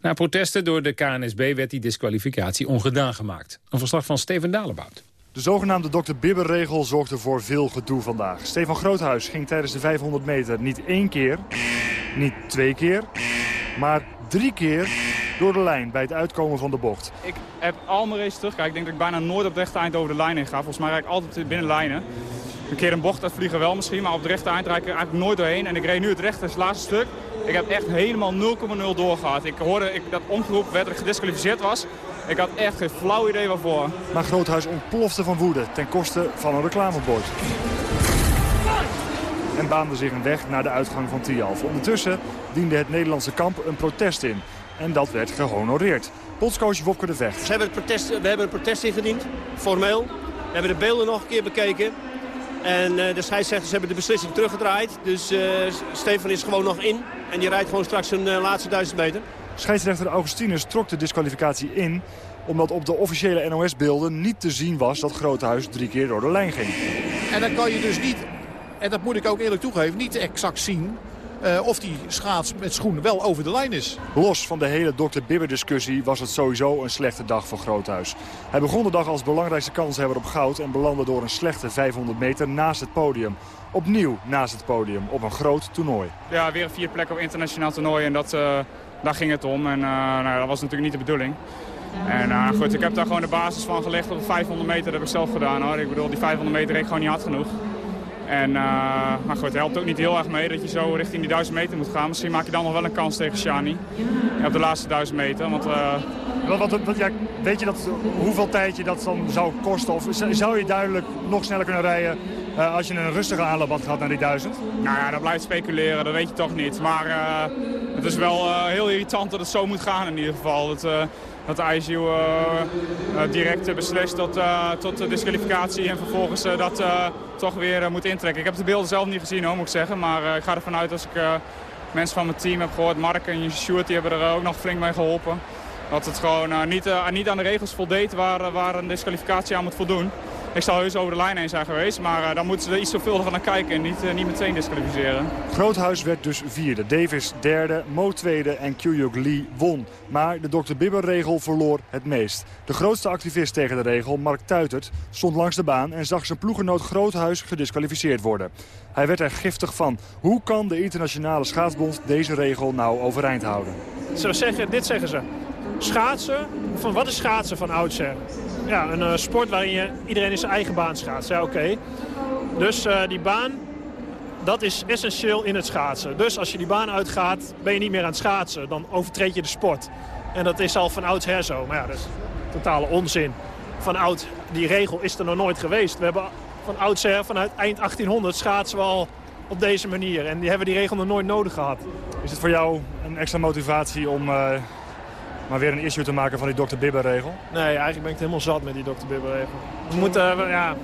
S3: Na protesten door de KNSB werd die disqualificatie ongedaan gemaakt. Een verslag van Steven Dalebout.
S38: De zogenaamde Dr. Bibber-regel zorgde voor veel gedoe vandaag. Stefan Groothuis ging tijdens de 500 meter niet één keer, niet twee keer, maar drie keer door de lijn bij het uitkomen van de bocht.
S28: Ik heb al mijn races terug. ik denk dat ik bijna nooit op het rechte eind over de lijn heen ga. Volgens mij rijd ik altijd binnen lijnen. Een keer een bocht uitvliegen wel misschien, maar op het rechte eind rijd ik er eigenlijk nooit doorheen. En ik reed nu het rechte, het laatste stuk. Ik heb echt helemaal 0,0 doorgehad. Ik hoorde ik, dat omgeroepen werd dat ik gedisqualificeerd was. Ik had echt geen flauw idee waarvoor.
S38: Maar Groothuis ontplofte van woede ten koste van een reclamebord. En baande zich een weg naar de uitgang van Tialf. Ondertussen diende het Nederlandse kamp een protest in. En dat werd gehonoreerd. Bondscoach Wopke de Vecht.
S39: We hebben, het protest, we hebben een protest ingediend, formeel. We hebben de beelden nog een keer bekeken. En uh, de scheidsrechters hebben de beslissing teruggedraaid. Dus uh, Stefan is gewoon nog in. En die rijdt gewoon straks een uh, laatste duizend meter.
S38: Scheidsrechter Augustinus trok de disqualificatie in omdat op de officiële NOS-beelden niet te zien was dat Groothuis drie keer door de lijn ging.
S40: En dan kan je dus niet, en dat moet ik ook eerlijk toegeven, niet exact zien uh, of die schaats met schoenen wel over de lijn is.
S38: Los van de hele Dr. Bibber-discussie was het sowieso een slechte dag voor Groothuis. Hij begon de dag als belangrijkste kanshebber op goud... en belandde door een slechte 500 meter naast het podium. Opnieuw naast het podium op een groot toernooi.
S28: Ja, weer vier plekken op internationaal toernooi en dat, uh, daar ging het om. En uh, nou, dat was natuurlijk niet de bedoeling. En uh, goed, ik heb daar gewoon de basis van gelegd op de 500 meter. Dat heb ik zelf gedaan hoor. Ik bedoel, die 500 meter reed gewoon niet hard genoeg. En, uh, maar goed, het helpt ook niet heel erg mee dat je zo richting die 1000 meter moet gaan. Misschien maak je dan nog wel een kans tegen Shani op de laatste 1000 meter. Want,
S38: wat, wat, wat, weet je dat, hoeveel tijd je dat dan zou kosten? Of zou je duidelijk nog sneller kunnen rijden uh, als je een rustige aanloop had gehad naar die 1000?
S28: Nou ja, dat blijft speculeren, dat weet je toch niet. Maar het is wel heel irritant dat het zo moet gaan in ieder geval. Dat, dat de uh, direct beslist tot, tot de disqualificatie en vervolgens dat toch weer moet intrekken. Ik heb de beelden zelf niet gezien, hoor, moet ik zeggen. Maar ik ga ervan uit als ik mensen van mijn team heb gehoord, Mark en Stuart, die hebben er ook nog flink mee geholpen. Dat het gewoon niet, niet aan de regels voldeed waar, waar een disqualificatie aan moet voldoen. Ik zal heus over de lijn heen zijn geweest, maar uh, dan moeten ze er iets zorgvuldiger naar kijken en niet, uh, niet meteen disqualificeren.
S38: Groothuis werd dus vierde, Davis derde, Mo tweede en Kyuyuk Lee won. Maar de Dr. Bibber-regel verloor het meest. De grootste activist tegen de regel, Mark Tuitert, stond langs de baan en zag zijn ploegenoot Groothuis gedisqualificeerd worden. Hij werd er giftig van. Hoe kan de internationale schaatsbond deze regel nou overeind houden?
S41: Zo zeggen, dit zeggen ze. Schaatsen, van wat is schaatsen van oudsher? Ja, een uh, sport waarin je iedereen in zijn eigen baan schaatst. Ja, oké. Dus uh, die baan, dat is essentieel in het schaatsen. Dus als je die baan uitgaat, ben je niet meer aan het schaatsen. Dan overtreed je de sport. En dat is al van oudsher zo. Maar ja, dat is totale onzin. Van oud, die regel is er nog nooit geweest. We hebben van oudsher, vanuit eind 1800, schaatsen we al op deze manier. En die hebben die regel nog nooit nodig gehad.
S38: Is het voor jou een extra motivatie om... Uh maar weer een issue te maken van die Dr. Bibber-regel?
S41: Nee, eigenlijk ben ik helemaal zat met die Dr. Bibber-regel. We moeten, uh, ja...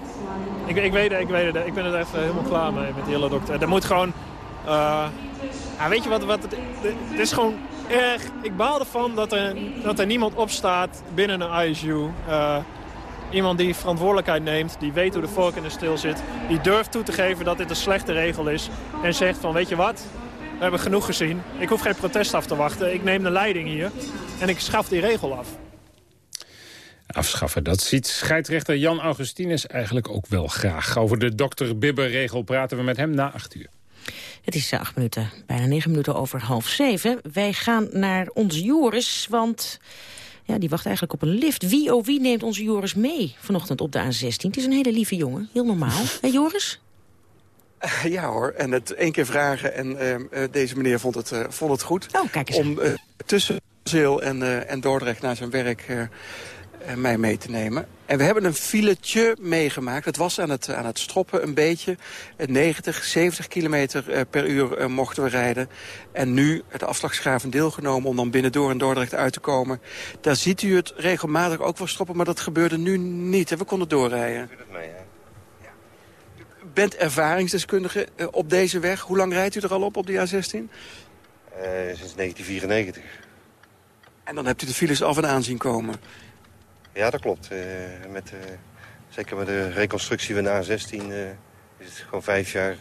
S41: Ik, ik, weet het, ik weet het. Ik ben er echt helemaal klaar mee met die hele dokter. Er moet gewoon... Uh, ja, weet je wat, wat het, het is gewoon erg... Ik baal ervan dat er, dat er niemand opstaat binnen een ISU... Iemand die verantwoordelijkheid neemt, die weet hoe de vork in de stil zit... die durft toe te geven dat dit een slechte regel is... en zegt van, weet je wat, we hebben genoeg gezien. Ik hoef geen protest af te wachten. Ik neem de leiding hier en ik schaf die regel af.
S3: Afschaffen, dat ziet scheidsrechter Jan Augustinus eigenlijk ook wel graag. Over de dokter Bibber-regel praten we met hem na acht uur.
S4: Het is acht minuten, bijna negen minuten over half zeven. Wij gaan naar onze Joris, want ja, die wacht eigenlijk op een lift. Wie oh wie neemt onze Joris mee vanochtend op de A16? Het is een hele lieve jongen, heel normaal. Hé Joris?
S42: Ja hoor, en het één keer vragen en uh, deze meneer vond het, uh, vond het goed.
S4: Oh, kijk eens.
S42: Om tussen Zeel en, en Dordrecht naar zijn werk mij mee te nemen. En we hebben een filetje meegemaakt. Het was aan het, aan het stroppen een beetje. 90, 70 kilometer per uur mochten we rijden. En nu het afslagsgraven deelgenomen om dan binnendoor in Dordrecht uit te komen. Daar ziet u het regelmatig ook wel stroppen, maar dat gebeurde nu niet. En we konden doorrijden.
S14: Bent ervaringsdeskundige uh, op deze weg. Hoe lang rijdt u er al op, op de A16?
S43: sinds 1994.
S14: En dan hebt u de files af en aan zien komen?
S43: Ja, dat klopt. met, zeker met de reconstructie van de A16 is het gewoon vijf jaar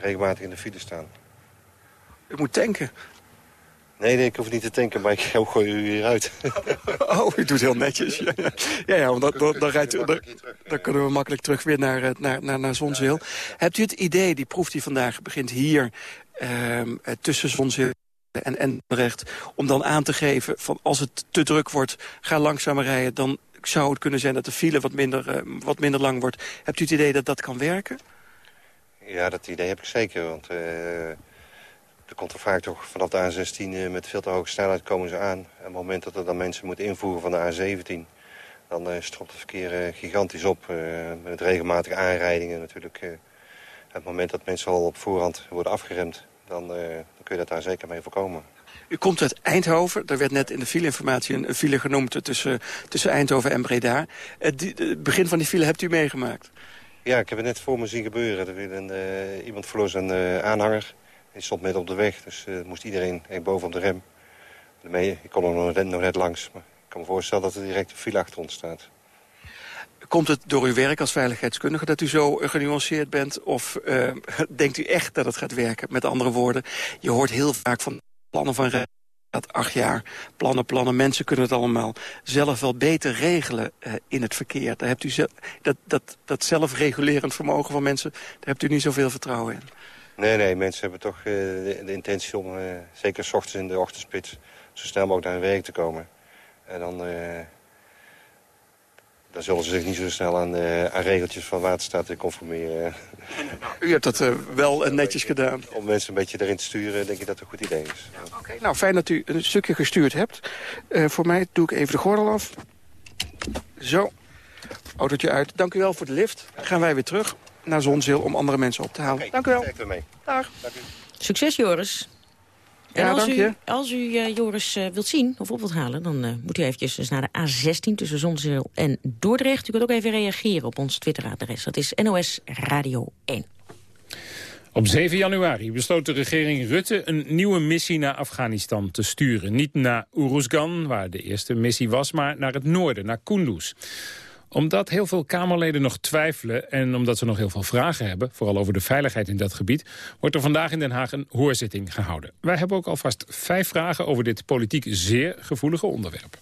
S43: regelmatig in de file staan.
S14: U moet tanken.
S43: Nee, nee, ik hoef niet te tanken, maar ik gooi u hier uit.
S14: oh, u doet heel netjes. Ja, ja, ja want dan, dan, dan, rijdt u, dan, dan, kunnen we makkelijk terug weer naar, eh, naar, naar, naar Zonzeel. Hebt u het idee, die proef die vandaag begint hier... Uh, tussen Zonzeel en Endrecht... om dan aan te geven van als het te druk wordt, ga langzamer rijden... dan zou het kunnen zijn dat de file wat minder, uh, wat minder lang wordt. Hebt u het idee dat dat kan werken?
S43: Ja, dat idee heb ik zeker, want... Uh er komt er vaak toch vanaf de A16 eh, met veel te hoge snelheid komen ze aan. En op het moment dat er dan mensen moeten invoeren van de A17... dan uh, stropt het verkeer uh, gigantisch op. met regelmatige aanrijdingen natuurlijk. op het moment dat mensen al op voorhand worden afgeremd... Dan, dan, kun je dat daar zeker mee voorkomen.
S14: U komt uit Eindhoven. Er werd net in de fileinformatie een, file genoemd tussen, tussen Eindhoven en Breda. Het begin van die file hebt u meegemaakt?
S43: Ja, ik heb het net voor me zien gebeuren. Er werd een, iemand verloor zijn aanhanger. Hij stond net op de weg, dus uh, moest iedereen boven op de rem. ik kon er nog net, nog net langs, maar ik kan me voorstellen dat er direct een file achter ons staat.
S14: Komt het door uw werk als veiligheidskundige dat u zo genuanceerd bent? Of uh, denkt u echt dat het gaat werken? Met andere woorden, je hoort heel vaak van plannen van dat acht jaar. Plannen, plannen. Mensen kunnen het allemaal zelf wel beter regelen uh, in het verkeer. Daar hebt u dat, dat, dat zelfregulerend vermogen van mensen, daar hebt u niet zoveel vertrouwen in.
S43: Nee, nee, mensen hebben toch uh, de, de, intentie om, uh, zeker s ochtends in de ochtendspits, zo snel mogelijk naar hun werk te komen. En dan, uh, dan zullen ze zich niet zo snel aan, aan regeltjes van waterstaat conformeren.
S14: U hebt dat wel netjes gedaan.
S43: Om mensen een beetje erin te sturen, denk ik dat het een goed idee is.
S14: Ja, Oké, okay. nou fijn dat u een stukje gestuurd hebt. voor mij doe ik even de gordel af. Zo, autootje uit. Dank u wel voor de lift. Dan gaan wij weer terug naar Zonzeel om andere mensen op te halen.
S43: Okay,
S14: dank u wel.
S43: Mee.
S14: Dag.
S43: Dank u.
S4: Succes, Joris. En
S14: ja,
S4: als
S14: dank
S4: u,
S14: je.
S4: Als u uh, Joris uh, wilt zien of op wilt halen... dan uh, moet u eventjes dus naar de A16 tussen Zonzeel en Dordrecht. U kunt ook even reageren op ons Twitteradres. Dat is NOS Radio 1.
S3: Op 7 januari besloot de regering Rutte een nieuwe missie naar Afghanistan te sturen. Niet naar Uruzgan, waar de eerste missie was, maar naar het noorden, naar Kunduz omdat heel veel Kamerleden nog twijfelen en omdat ze nog heel veel vragen hebben... vooral over de veiligheid in dat gebied... wordt er vandaag in Den Haag een hoorzitting gehouden. Wij hebben ook alvast vijf vragen over dit politiek zeer gevoelige onderwerp.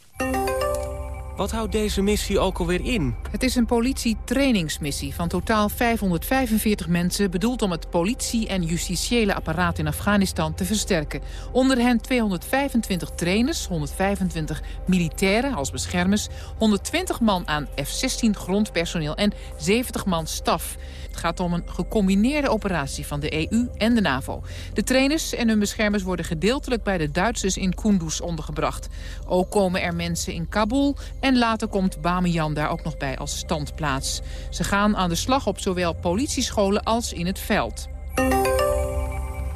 S44: Wat houdt deze missie ook alweer in?
S45: Het is een politietrainingsmissie van totaal 545 mensen... bedoeld om het politie- en justitiële apparaat in Afghanistan te versterken. Onder hen 225 trainers, 125 militairen als beschermers... 120 man aan F-16 grondpersoneel en 70 man staf. Het gaat om een gecombineerde operatie van de EU en de NAVO. De trainers en hun beschermers worden gedeeltelijk bij de Duitsers in Kunduz ondergebracht. Ook komen er mensen in Kabul en later komt Bamiyan daar ook nog bij als standplaats. Ze gaan aan de slag op zowel politiescholen als in het veld.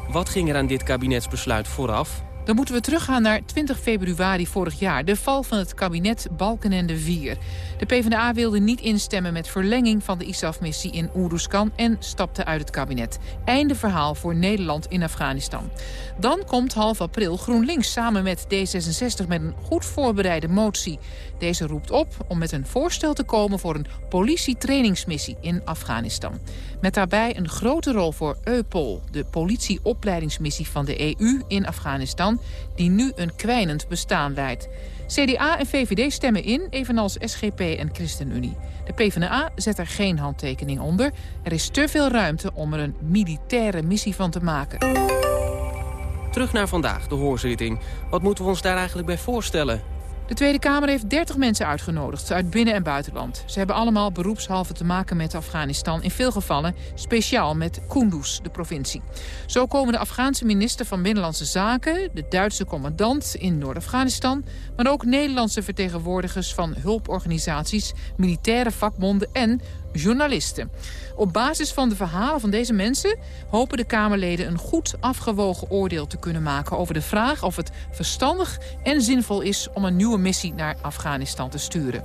S44: Wat ging er aan dit kabinetsbesluit vooraf?
S45: Dan moeten we teruggaan naar 20 februari vorig jaar. De val van het kabinet Balkenende 4. De PvdA wilde niet instemmen met verlenging van de ISAF-missie in Oeruzkan... en stapte uit het kabinet. Einde verhaal voor Nederland in Afghanistan. Dan komt half april GroenLinks samen met D66 met een goed voorbereide motie. Deze roept op om met een voorstel te komen voor een politietrainingsmissie in Afghanistan. Met daarbij een grote rol voor EUPOL, de politieopleidingsmissie van de EU in Afghanistan, die nu een kwijnend bestaan leidt. CDA en VVD stemmen in, evenals SGP en ChristenUnie. De PvdA zet er geen handtekening onder. Er is te veel ruimte om er een militaire missie van te maken.
S44: Terug naar vandaag, de hoorzitting. Wat moeten we ons daar eigenlijk bij voorstellen?
S45: De Tweede Kamer heeft 30 mensen uitgenodigd uit binnen- en buitenland. Ze hebben allemaal beroepshalve te maken met Afghanistan. In veel gevallen speciaal met Kunduz, de provincie. Zo komen de Afghaanse minister van Binnenlandse Zaken... de Duitse commandant in Noord-Afghanistan... maar ook Nederlandse vertegenwoordigers van hulporganisaties... militaire vakbonden en journalisten. Op basis van de verhalen van deze mensen hopen de Kamerleden een goed afgewogen oordeel te kunnen maken over de vraag of het verstandig en zinvol is om een nieuwe missie naar Afghanistan te sturen.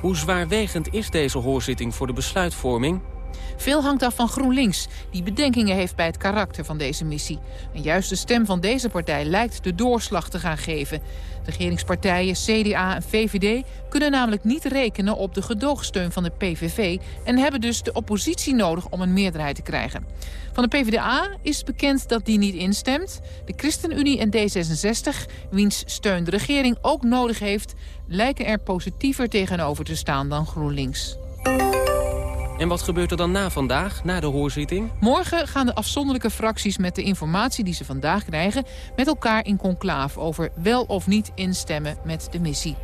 S44: Hoe zwaarwegend is deze hoorzitting voor de besluitvorming?
S45: Veel hangt af van GroenLinks, die bedenkingen heeft bij het karakter van deze missie. En juist de stem van deze partij lijkt de doorslag te gaan geven. Regeringspartijen CDA en VVD kunnen namelijk niet rekenen op de gedoogsteun van de PVV... en hebben dus de oppositie nodig om een meerderheid te krijgen. Van de PvdA is bekend dat die niet instemt. De ChristenUnie en D66, wiens steun de regering ook nodig heeft... lijken er positiever tegenover te staan dan GroenLinks.
S44: En wat gebeurt er dan na vandaag, na de hoorzitting?
S45: Morgen gaan de afzonderlijke fracties met de informatie die ze vandaag krijgen... met elkaar in conclaaf over wel of niet instemmen met de missie.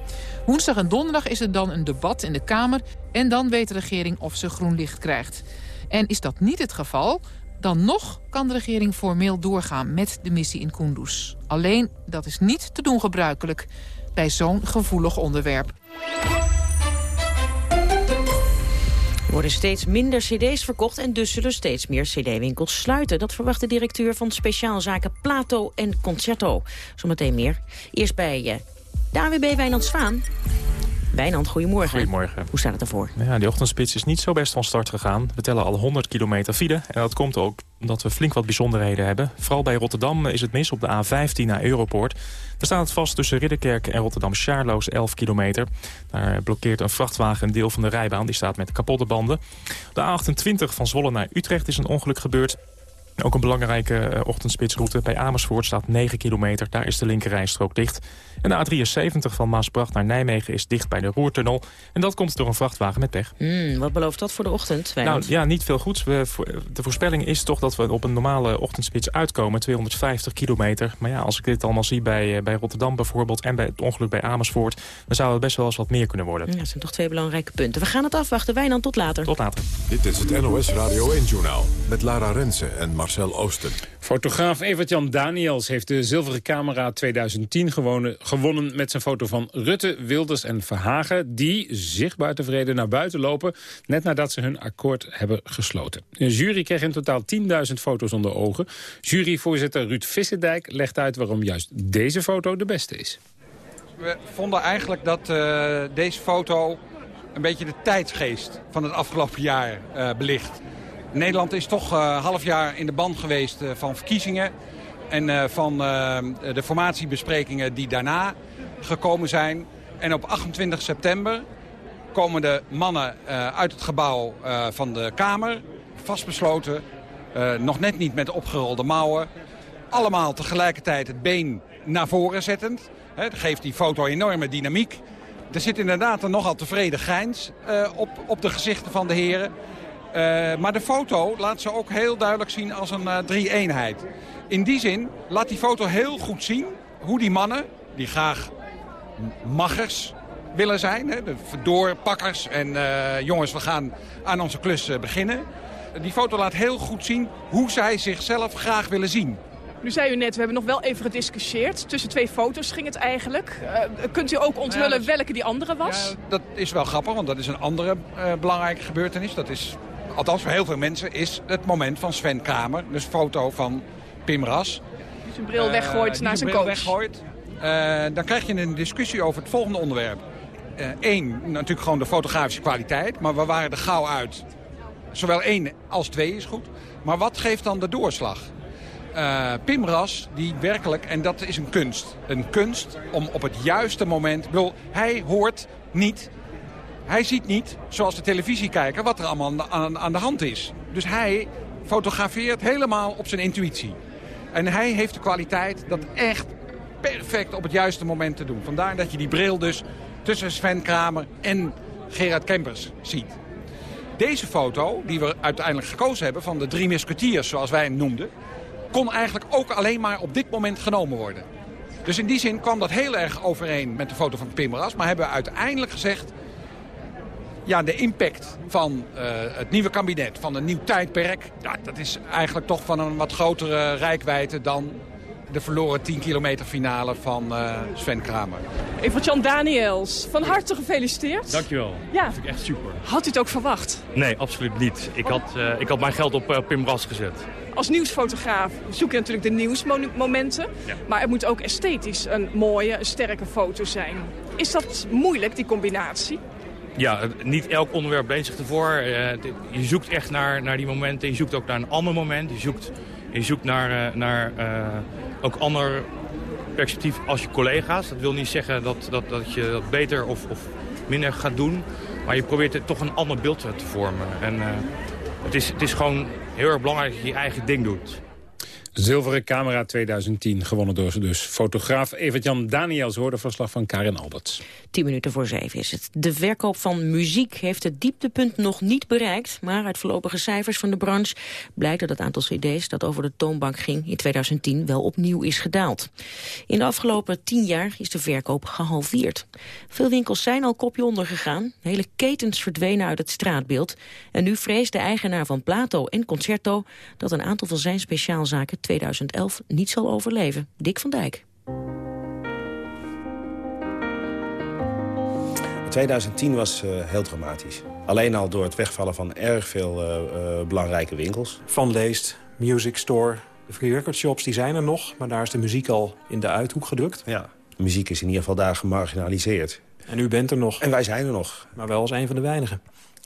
S45: Woensdag en donderdag is er dan een debat in de Kamer... en dan weet de regering of ze groen licht krijgt. En is dat niet het geval, dan nog kan de regering formeel doorgaan met de missie in Kunduz. Alleen, dat is niet te doen gebruikelijk bij zo'n gevoelig onderwerp.
S4: Worden steeds minder cd's verkocht en dus zullen steeds meer cd-winkels sluiten. Dat verwacht de directeur van speciaalzaken Plato en Concerto. Zometeen meer. Eerst bij uh, de AWB Wijnand Zwaan. Wijnand, goedemorgen.
S32: Goedemorgen.
S4: Hoe staat het ervoor?
S32: Ja, die ochtendspits is niet zo best van start gegaan. We tellen al 100 kilometer file. En dat komt ook omdat we flink wat bijzonderheden hebben. Vooral bij Rotterdam is het mis op de A15 naar Europoort. Daar staat het vast tussen Ridderkerk en Rotterdam-Charloes 11 kilometer. Daar blokkeert een vrachtwagen een deel van de rijbaan. Die staat met kapotte banden. De A28 van Zwolle naar Utrecht is een ongeluk gebeurd. Ook een belangrijke eh, ochtendspitsroute. Bij Amersfoort staat 9 kilometer. Daar is de linkerrijstrook dicht. En de A73 van Maasbracht naar Nijmegen is dicht bij de Roertunnel. En dat komt door een vrachtwagen met pech.
S4: Mm, wat belooft dat voor de ochtend,
S32: Nou ja, niet veel goeds. We, de voorspelling is toch dat we op een normale ochtendspits uitkomen. 250 kilometer. Maar ja, als ik dit allemaal zie bij, eh, bij Rotterdam bijvoorbeeld... en bij het ongeluk bij Amersfoort... dan zou het best wel eens wat meer kunnen worden.
S4: Ja, dat zijn toch twee belangrijke punten. We gaan het afwachten. Wijnand, tot later.
S32: Tot later.
S2: Dit is het NOS Radio 1-journaal met Lara Rensen en Marcel Oosten.
S3: Fotograaf Evert-Jan Daniels heeft de Zilveren Camera 2010 gewonnen, gewonnen met zijn foto van Rutte, Wilders en Verhagen... die zichtbaar tevreden naar buiten lopen, net nadat ze hun akkoord hebben gesloten. Een jury kreeg in totaal 10.000 foto's onder ogen. Juryvoorzitter Ruud Vissendijk legt uit waarom juist deze foto de beste is.
S46: We vonden eigenlijk dat uh, deze foto een beetje de tijdsgeest van het afgelopen jaar uh, belicht. Nederland is toch uh, half jaar in de band geweest van verkiezingen. En uh, van de formatiebesprekingen die daarna gekomen zijn. En op 28 september komen de mannen uit het gebouw van de Kamer. Vastbesloten, nog net niet met opgerolde mouwen. Allemaal tegelijkertijd het been naar voren zettend. Dat geeft die foto enorme dynamiek. Er zit inderdaad een nogal tevreden grijns op, op de gezichten van de heren. Uh, maar de foto laat ze ook heel duidelijk zien als een uh, drie-eenheid. In die zin laat die foto heel goed zien hoe die mannen, die graag maggers willen zijn... Hè, de doorpakkers en uh, jongens, we gaan aan onze klus beginnen... die foto laat heel goed zien hoe zij zichzelf graag willen zien.
S47: Nu zei u net, we hebben nog wel even gediscussieerd. Tussen twee foto's ging het eigenlijk. Uh, kunt u ook onthullen ja, welke die andere was?
S46: Ja, dat is wel grappig, want dat is een andere uh, belangrijke gebeurtenis. Dat is althans voor heel veel mensen, is het moment van Sven Kramer. Dus foto van Pim Ras.
S47: Die zijn bril weggooit uh, naar zijn coach.
S46: weggooit. Uh, dan krijg je een discussie over het volgende onderwerp. Eén, uh, natuurlijk gewoon de fotografische kwaliteit. Maar we waren er gauw uit. Zowel één als twee is goed. Maar wat geeft dan de doorslag? Uh, Pim Ras, die werkelijk, en dat is een kunst. Een kunst om op het juiste moment... Ik bedoel, hij hoort niet hij ziet niet, zoals de televisiekijker, wat er allemaal aan, aan de hand is. Dus hij fotografeert helemaal op zijn intuïtie. En hij heeft de kwaliteit dat echt perfect op het juiste moment te doen. Vandaar dat je die bril dus tussen Sven Kramer en Gerard Kempers ziet. Deze foto, die we uiteindelijk gekozen hebben van de drie musketeers, zoals wij hem noemden... kon eigenlijk ook alleen maar op dit moment genomen worden. Dus in die zin kwam dat heel erg overeen met de foto van Pim Ras. Maar hebben we uiteindelijk gezegd, ja, de impact van uh, het nieuwe kabinet, van een nieuw tijdperk... Ja, dat is eigenlijk toch van een wat grotere rijkwijde dan de verloren 10 kilometer finale van uh, Sven Kramer.
S47: Evert-Jan Daniels, van harte gefeliciteerd.
S48: Dankjewel,
S47: ja.
S48: dat vind ik echt super.
S47: Had u het ook verwacht?
S48: Nee, absoluut niet. Ik had, uh, ik had mijn geld op uh, Pim Ras gezet.
S47: Als nieuwsfotograaf zoek je natuurlijk de nieuwsmomenten. Ja. Maar het moet ook esthetisch een mooie, een sterke foto zijn. Is dat moeilijk, die combinatie?
S48: Ja, niet elk onderwerp brengt zich ervoor. je zoekt echt naar, naar die momenten. Je zoekt ook naar een ander moment. Je zoekt, je zoekt naar, naar ook ander perspectief als je collega's. Dat wil niet zeggen dat, dat, dat je dat beter of, of minder gaat doen. Maar je probeert er toch een ander beeld te vormen. En het, is, het is gewoon heel erg belangrijk dat je je eigen ding doet.
S3: Zilveren camera 2010, gewonnen door dus fotograaf Evert-Jan Daniels. Hoorde verslag van Karin Alberts.
S4: Tien minuten voor zeven is het. De verkoop van muziek heeft het dieptepunt nog niet bereikt. Maar uit voorlopige cijfers van de branche blijkt dat het aantal cd's dat over de toonbank ging in 2010 wel opnieuw is gedaald. In de afgelopen tien jaar is de verkoop gehalveerd. Veel winkels zijn al kopje ondergegaan. Hele ketens verdwenen uit het straatbeeld. En nu vreest de eigenaar van Plato en Concerto dat een aantal van zijn speciaalzaken 2011 niet zal overleven. Dick van Dijk.
S49: 2010 was uh, heel dramatisch. Alleen al door het wegvallen van erg veel uh, uh, belangrijke winkels.
S50: Van Leest, Music Store, de free record shops die zijn er nog... maar daar is de muziek al in de uithoek gedrukt.
S49: Ja, de muziek is in ieder geval daar gemarginaliseerd.
S50: En u bent er nog.
S49: En wij zijn er nog.
S50: Maar wel als een van de weinigen.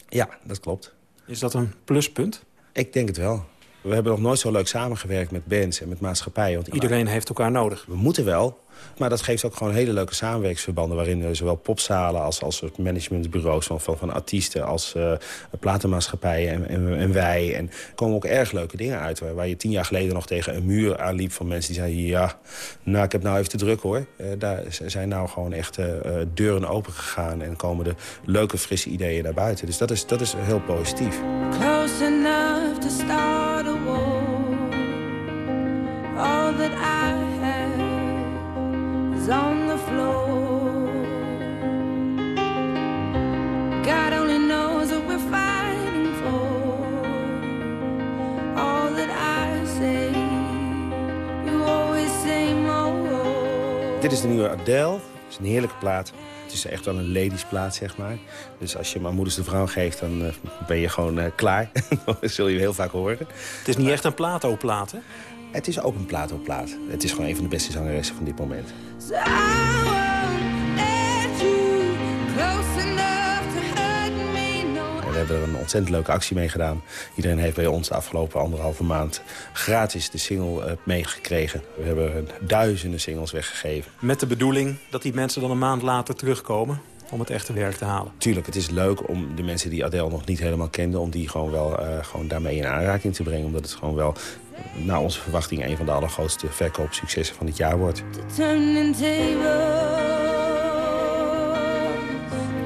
S49: Ja, dat klopt.
S50: Is dat een pluspunt?
S49: Ik denk het wel. We hebben nog nooit zo leuk samengewerkt met bands en met maatschappijen. Want
S50: Iedereen heeft elkaar nodig.
S49: We moeten wel, maar dat geeft ook gewoon hele leuke samenwerkingsverbanden... waarin uh, zowel popzalen als, als managementbureaus van, van, van artiesten... als uh, platenmaatschappijen en, en, en, wij. En er komen ook erg leuke dingen uit. Waar, waar, je tien jaar geleden nog tegen een muur aanliep van mensen die zeiden... ja, nou, ik heb nou even te druk hoor. Uh, daar zijn nou gewoon echt deuren open gegaan... en komen de leuke, frisse ideeën naar buiten. Dus dat is, dat is heel positief. Close enough to start Dit is de nieuwe Adele. Het is een heerlijke plaat. Het is echt wel een ladiesplaat, zeg maar. Dus als je mijn moeders de vrouw geeft, dan uh, ben je gewoon uh, klaar. dat zul je heel vaak horen.
S50: Het is niet echt een Plato-plaat, hè?
S49: Het is ook een Plato-plaat. Het is gewoon een van de beste zangeressen van dit moment. we hebben er een ontzettend leuke actie mee gedaan. Iedereen heeft bij ons de afgelopen anderhalve maand gratis de single uh, meegekregen. We hebben duizenden singles weggegeven.
S50: Met de bedoeling dat die mensen dan een maand later terugkomen? om het echte werk te halen.
S49: Tuurlijk, het is leuk om de mensen die Adele nog niet helemaal kenden... om die gewoon wel uh, gewoon daarmee in aanraking te brengen. Omdat het gewoon wel, naar onze verwachting... een van de allergrootste verkoopsuccessen van het jaar wordt.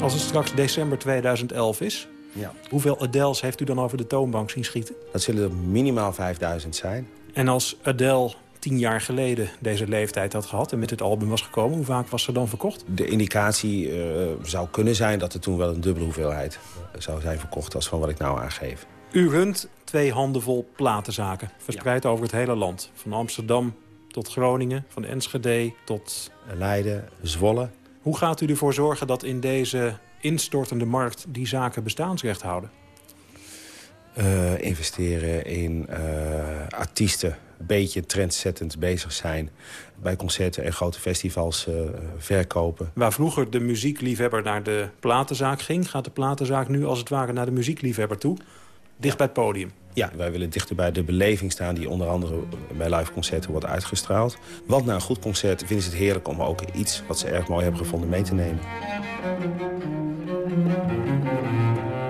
S50: Als het straks december 2011 is... Ja. Hoeveel Adele's heeft u dan over de toonbank zien schieten?
S49: Dat zullen er minimaal 5000 zijn.
S50: En als Adele tien jaar geleden deze leeftijd had gehad... en met het album was gekomen, hoe vaak was ze dan verkocht?
S49: De indicatie uh, zou kunnen zijn dat er toen wel een dubbele hoeveelheid eh, zou zijn verkocht... als van wat ik nou aangeef.
S50: U runt twee handenvol platenzaken, verspreid over het hele land. Van Amsterdam tot Groningen, van Enschede tot...
S49: Leiden, Zwolle.
S50: Hoe gaat u ervoor zorgen dat in deze instortende markt die zaken bestaansrecht houden?
S49: Uh, investeren in uh, artiesten, een beetje trendzettend bezig zijn... bij concerten en grote festivals uh, verkopen.
S50: Waar vroeger de muziekliefhebber naar de platenzaak ging... gaat de platenzaak nu als het ware naar de muziekliefhebber toe. Dicht bij het podium.
S49: Ja, wij willen dichter bij de beleving staan... die onder andere bij liveconcerten wordt uitgestraald. Want na een goed concert vinden ze het heerlijk om ook iets... wat ze erg mooi hebben gevonden mee te nemen.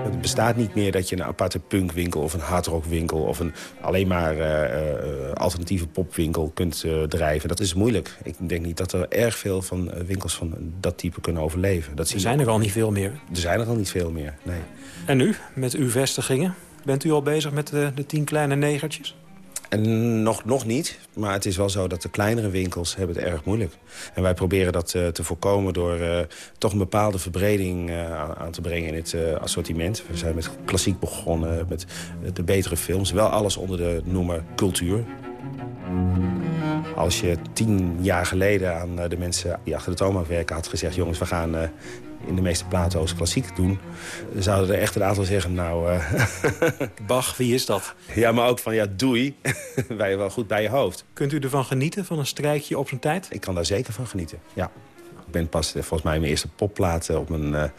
S49: Het bestaat niet meer dat je een aparte punkwinkel of een hardrockwinkel... of een alleen maar uh, alternatieve popwinkel kunt uh, drijven. Dat is moeilijk. Ik denk niet dat er erg veel van winkels van dat type kunnen overleven. Dat
S50: er zijn er al niet veel meer.
S49: Er zijn er al niet veel meer, nee.
S50: En nu, met uw vestigingen? Bent u al bezig met de, de tien kleine negertjes?
S49: En nog, nog niet, maar het is wel zo dat de kleinere winkels hebben het erg moeilijk. En wij proberen dat uh, te voorkomen door uh, toch een bepaalde verbreding uh, aan te brengen in het assortiment. We zijn met klassiek begonnen, met de betere films. Wel alles onder de noemer cultuur. Als je tien jaar geleden aan de mensen die achter de toonbank werken had gezegd... jongens, we gaan in de meeste plato's klassiek doen... zouden er echt een aantal zeggen, nou... Uh,
S50: Bach, wie is dat?
S49: Ja, maar ook van, ja, doei. Wij je wel goed bij je hoofd.
S50: Kunt u ervan genieten, van een strijkje op zijn tijd?
S49: Ik kan daar zeker van genieten, ja. Ik ben pas eh, volgens mij mijn eerste popplaat op mijn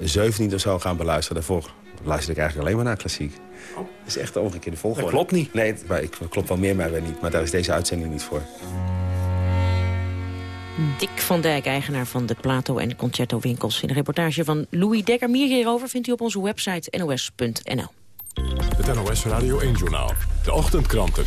S49: 17 of zo gaan beluisteren. Daarvoor luister ik eigenlijk alleen maar naar klassiek. Dat is echt de omgekeerde volgorde.
S50: Dat klopt niet.
S49: Nee, het, maar ik klopt wel meer, maar weer niet. Maar daar is deze uitzending niet voor.
S4: Dick van Dijk, eigenaar van de Plato en Concerto winkels. In de reportage van Louis Dekker. Meer hierover vindt u op onze website nos.nl.
S2: Het NOS Radio 1-journaal. De ochtendkranten.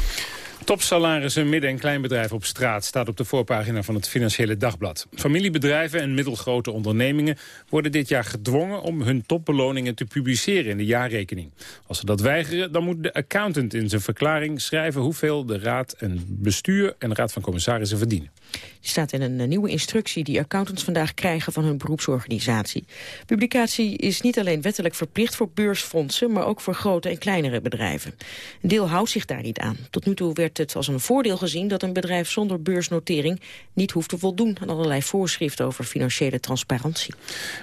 S3: Topsalarissen midden- en kleinbedrijven op straat staat op de voorpagina van het Financiële Dagblad. Familiebedrijven en middelgrote ondernemingen worden dit jaar gedwongen om hun topbeloningen te publiceren in de jaarrekening. Als ze dat weigeren, dan moet de accountant in zijn verklaring schrijven hoeveel de raad en bestuur en de raad van commissarissen verdienen.
S4: Die staat in een nieuwe instructie die accountants vandaag krijgen van hun beroepsorganisatie. Publicatie is niet alleen wettelijk verplicht voor beursfondsen, maar ook voor grote en kleinere bedrijven. Een deel houdt zich daar niet aan. Tot nu toe werd het als een voordeel gezien dat een bedrijf zonder beursnotering niet hoeft te voldoen aan allerlei voorschriften over financiële transparantie.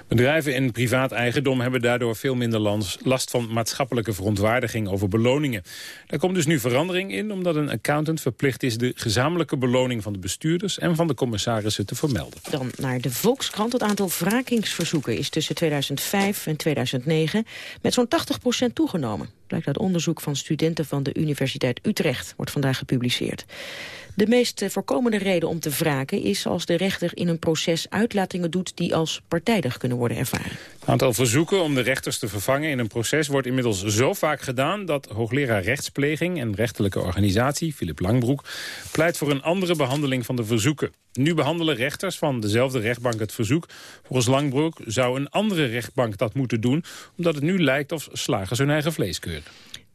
S3: Bedrijven in privaat eigendom hebben daardoor veel minder last van maatschappelijke verontwaardiging over beloningen. Daar komt dus nu verandering in, omdat een accountant verplicht is de gezamenlijke beloning van de bestuurders en van de commissarissen te vermelden.
S4: Dan naar de Volkskrant. Het aantal wrakingsverzoeken is tussen 2005 en 2009 met zo'n 80% toegenomen. Blijkt uit onderzoek van studenten van de Universiteit Utrecht, wordt vandaag gepubliceerd. De meest voorkomende reden om te wraken is als de rechter in een proces uitlatingen doet die als partijdig kunnen worden ervaren.
S3: Het aantal verzoeken om de rechters te vervangen in een proces wordt inmiddels zo vaak gedaan dat hoogleraar rechtspleging en rechterlijke organisatie, Philip Langbroek, pleit voor een andere behandeling van de verzoeken. Nu behandelen rechters van dezelfde rechtbank het verzoek. Volgens Langbroek zou een andere rechtbank dat moeten doen, omdat het nu lijkt of slagers hun eigen vlees keuren.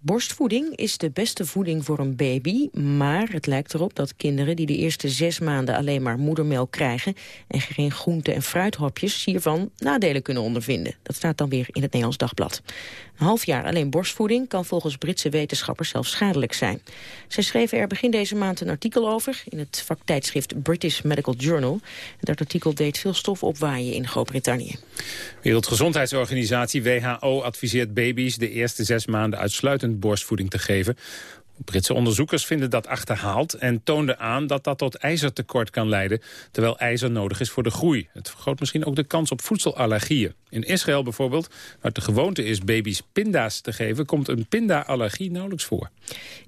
S4: Borstvoeding is de beste voeding voor een baby, maar het lijkt erop dat kinderen die de eerste zes maanden alleen maar moedermelk krijgen en geen groente- en fruithapjes hiervan nadelen kunnen ondervinden. Dat staat dan weer in het Nederlands Dagblad. Een half jaar alleen borstvoeding kan volgens Britse wetenschappers zelfs schadelijk zijn. Zij schreven er begin deze maand een artikel over in het vaktijdschrift British Medical Journal. Dat artikel deed veel stof opwaaien in Groot-Brittannië.
S3: Wereldgezondheidsorganisatie WHO adviseert baby's de eerste zes maanden uitsluitend borstvoeding te geven. Britse onderzoekers vinden dat achterhaald en toonden aan dat dat tot ijzertekort kan leiden, terwijl ijzer nodig is voor de groei. Het vergroot misschien ook de kans op voedselallergieën. In Israël bijvoorbeeld, waar de gewoonte is baby's pinda's te geven, komt een pinda-allergie nauwelijks voor.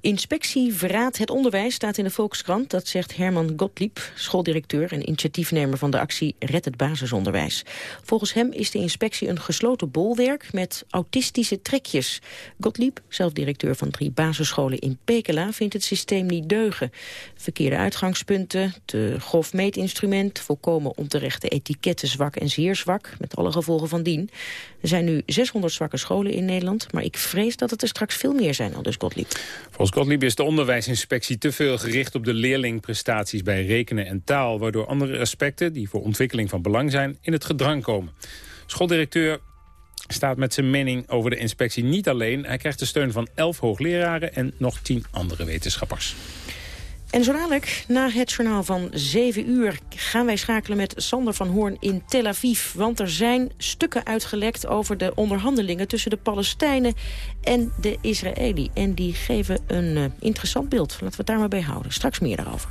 S4: Inspectie verraadt het onderwijs staat in de Volkskrant. Dat zegt Herman Gottlieb, schooldirecteur en initiatiefnemer van de actie Red het Basisonderwijs. Volgens hem is de inspectie een gesloten bolwerk met autistische trekjes. Gottlieb, zelf directeur van drie basisscholen in Pekela, vindt het systeem niet deugen. Verkeerde uitgangspunten, te grof meetinstrument, volkomen onterechte etiketten zwak en zeer zwak, met alle gevolgen van dien. Er zijn nu 600 zwakke scholen in Nederland, maar ik vrees dat het er straks veel meer zijn, al dus Gottlieb.
S3: Volgens Gottlieb is de onderwijsinspectie te veel gericht op de leerlingprestaties bij rekenen en taal, waardoor andere aspecten die voor ontwikkeling van belang zijn in het gedrang komen. Schooldirecteur staat met zijn mening over de inspectie niet alleen. Hij krijgt de steun van elf hoogleraren en nog tien andere wetenschappers.
S4: En zo dadelijk, na het journaal van 7 uur... gaan wij schakelen met Sander van Hoorn in Tel Aviv. Want er zijn stukken uitgelekt over de onderhandelingen... tussen de Palestijnen en de Israëli. En die geven een uh, interessant beeld. Laten we het daar maar bij houden. Straks meer daarover.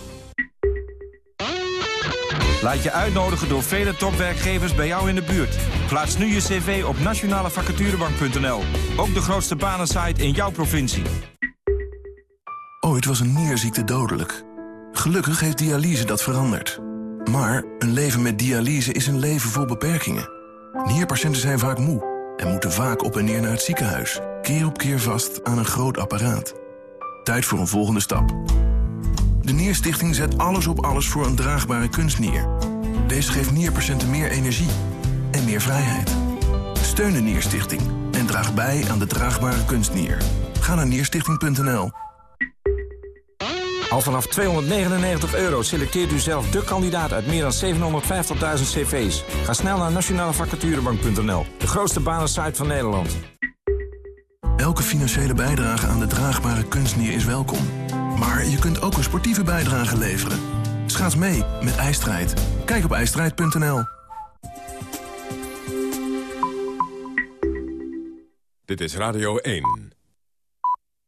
S51: Laat je uitnodigen door vele topwerkgevers bij jou in de buurt. Plaats nu je cv op nationalevacaturebank.nl. Ook de grootste banensite in jouw provincie.
S36: Ooit was een nierziekte dodelijk. Gelukkig heeft dialyse dat veranderd. Maar een leven met dialyse is een leven vol beperkingen. Nierpatiënten zijn vaak moe en moeten vaak op en neer naar het ziekenhuis. Keer op keer vast aan een groot apparaat. Tijd voor een volgende stap. De Nierstichting zet alles op alles voor een draagbare kunstnier. Deze geeft nierpatiënten meer energie en meer vrijheid. Steun de Nierstichting en draag bij aan de draagbare kunstnier. Ga naar nierstichting.nl.
S51: Al vanaf 299 euro selecteert u zelf de kandidaat uit meer dan 750.000 cv's. Ga snel naar nationalevacaturebank.nl, de grootste banensite van Nederland.
S36: Elke financiële bijdrage aan de draagbare kunstnier is welkom. Maar je kunt ook een sportieve bijdrage leveren. Schaats mee met IJstrijd. Kijk op ijstrijd.nl.
S2: Dit is Radio 1.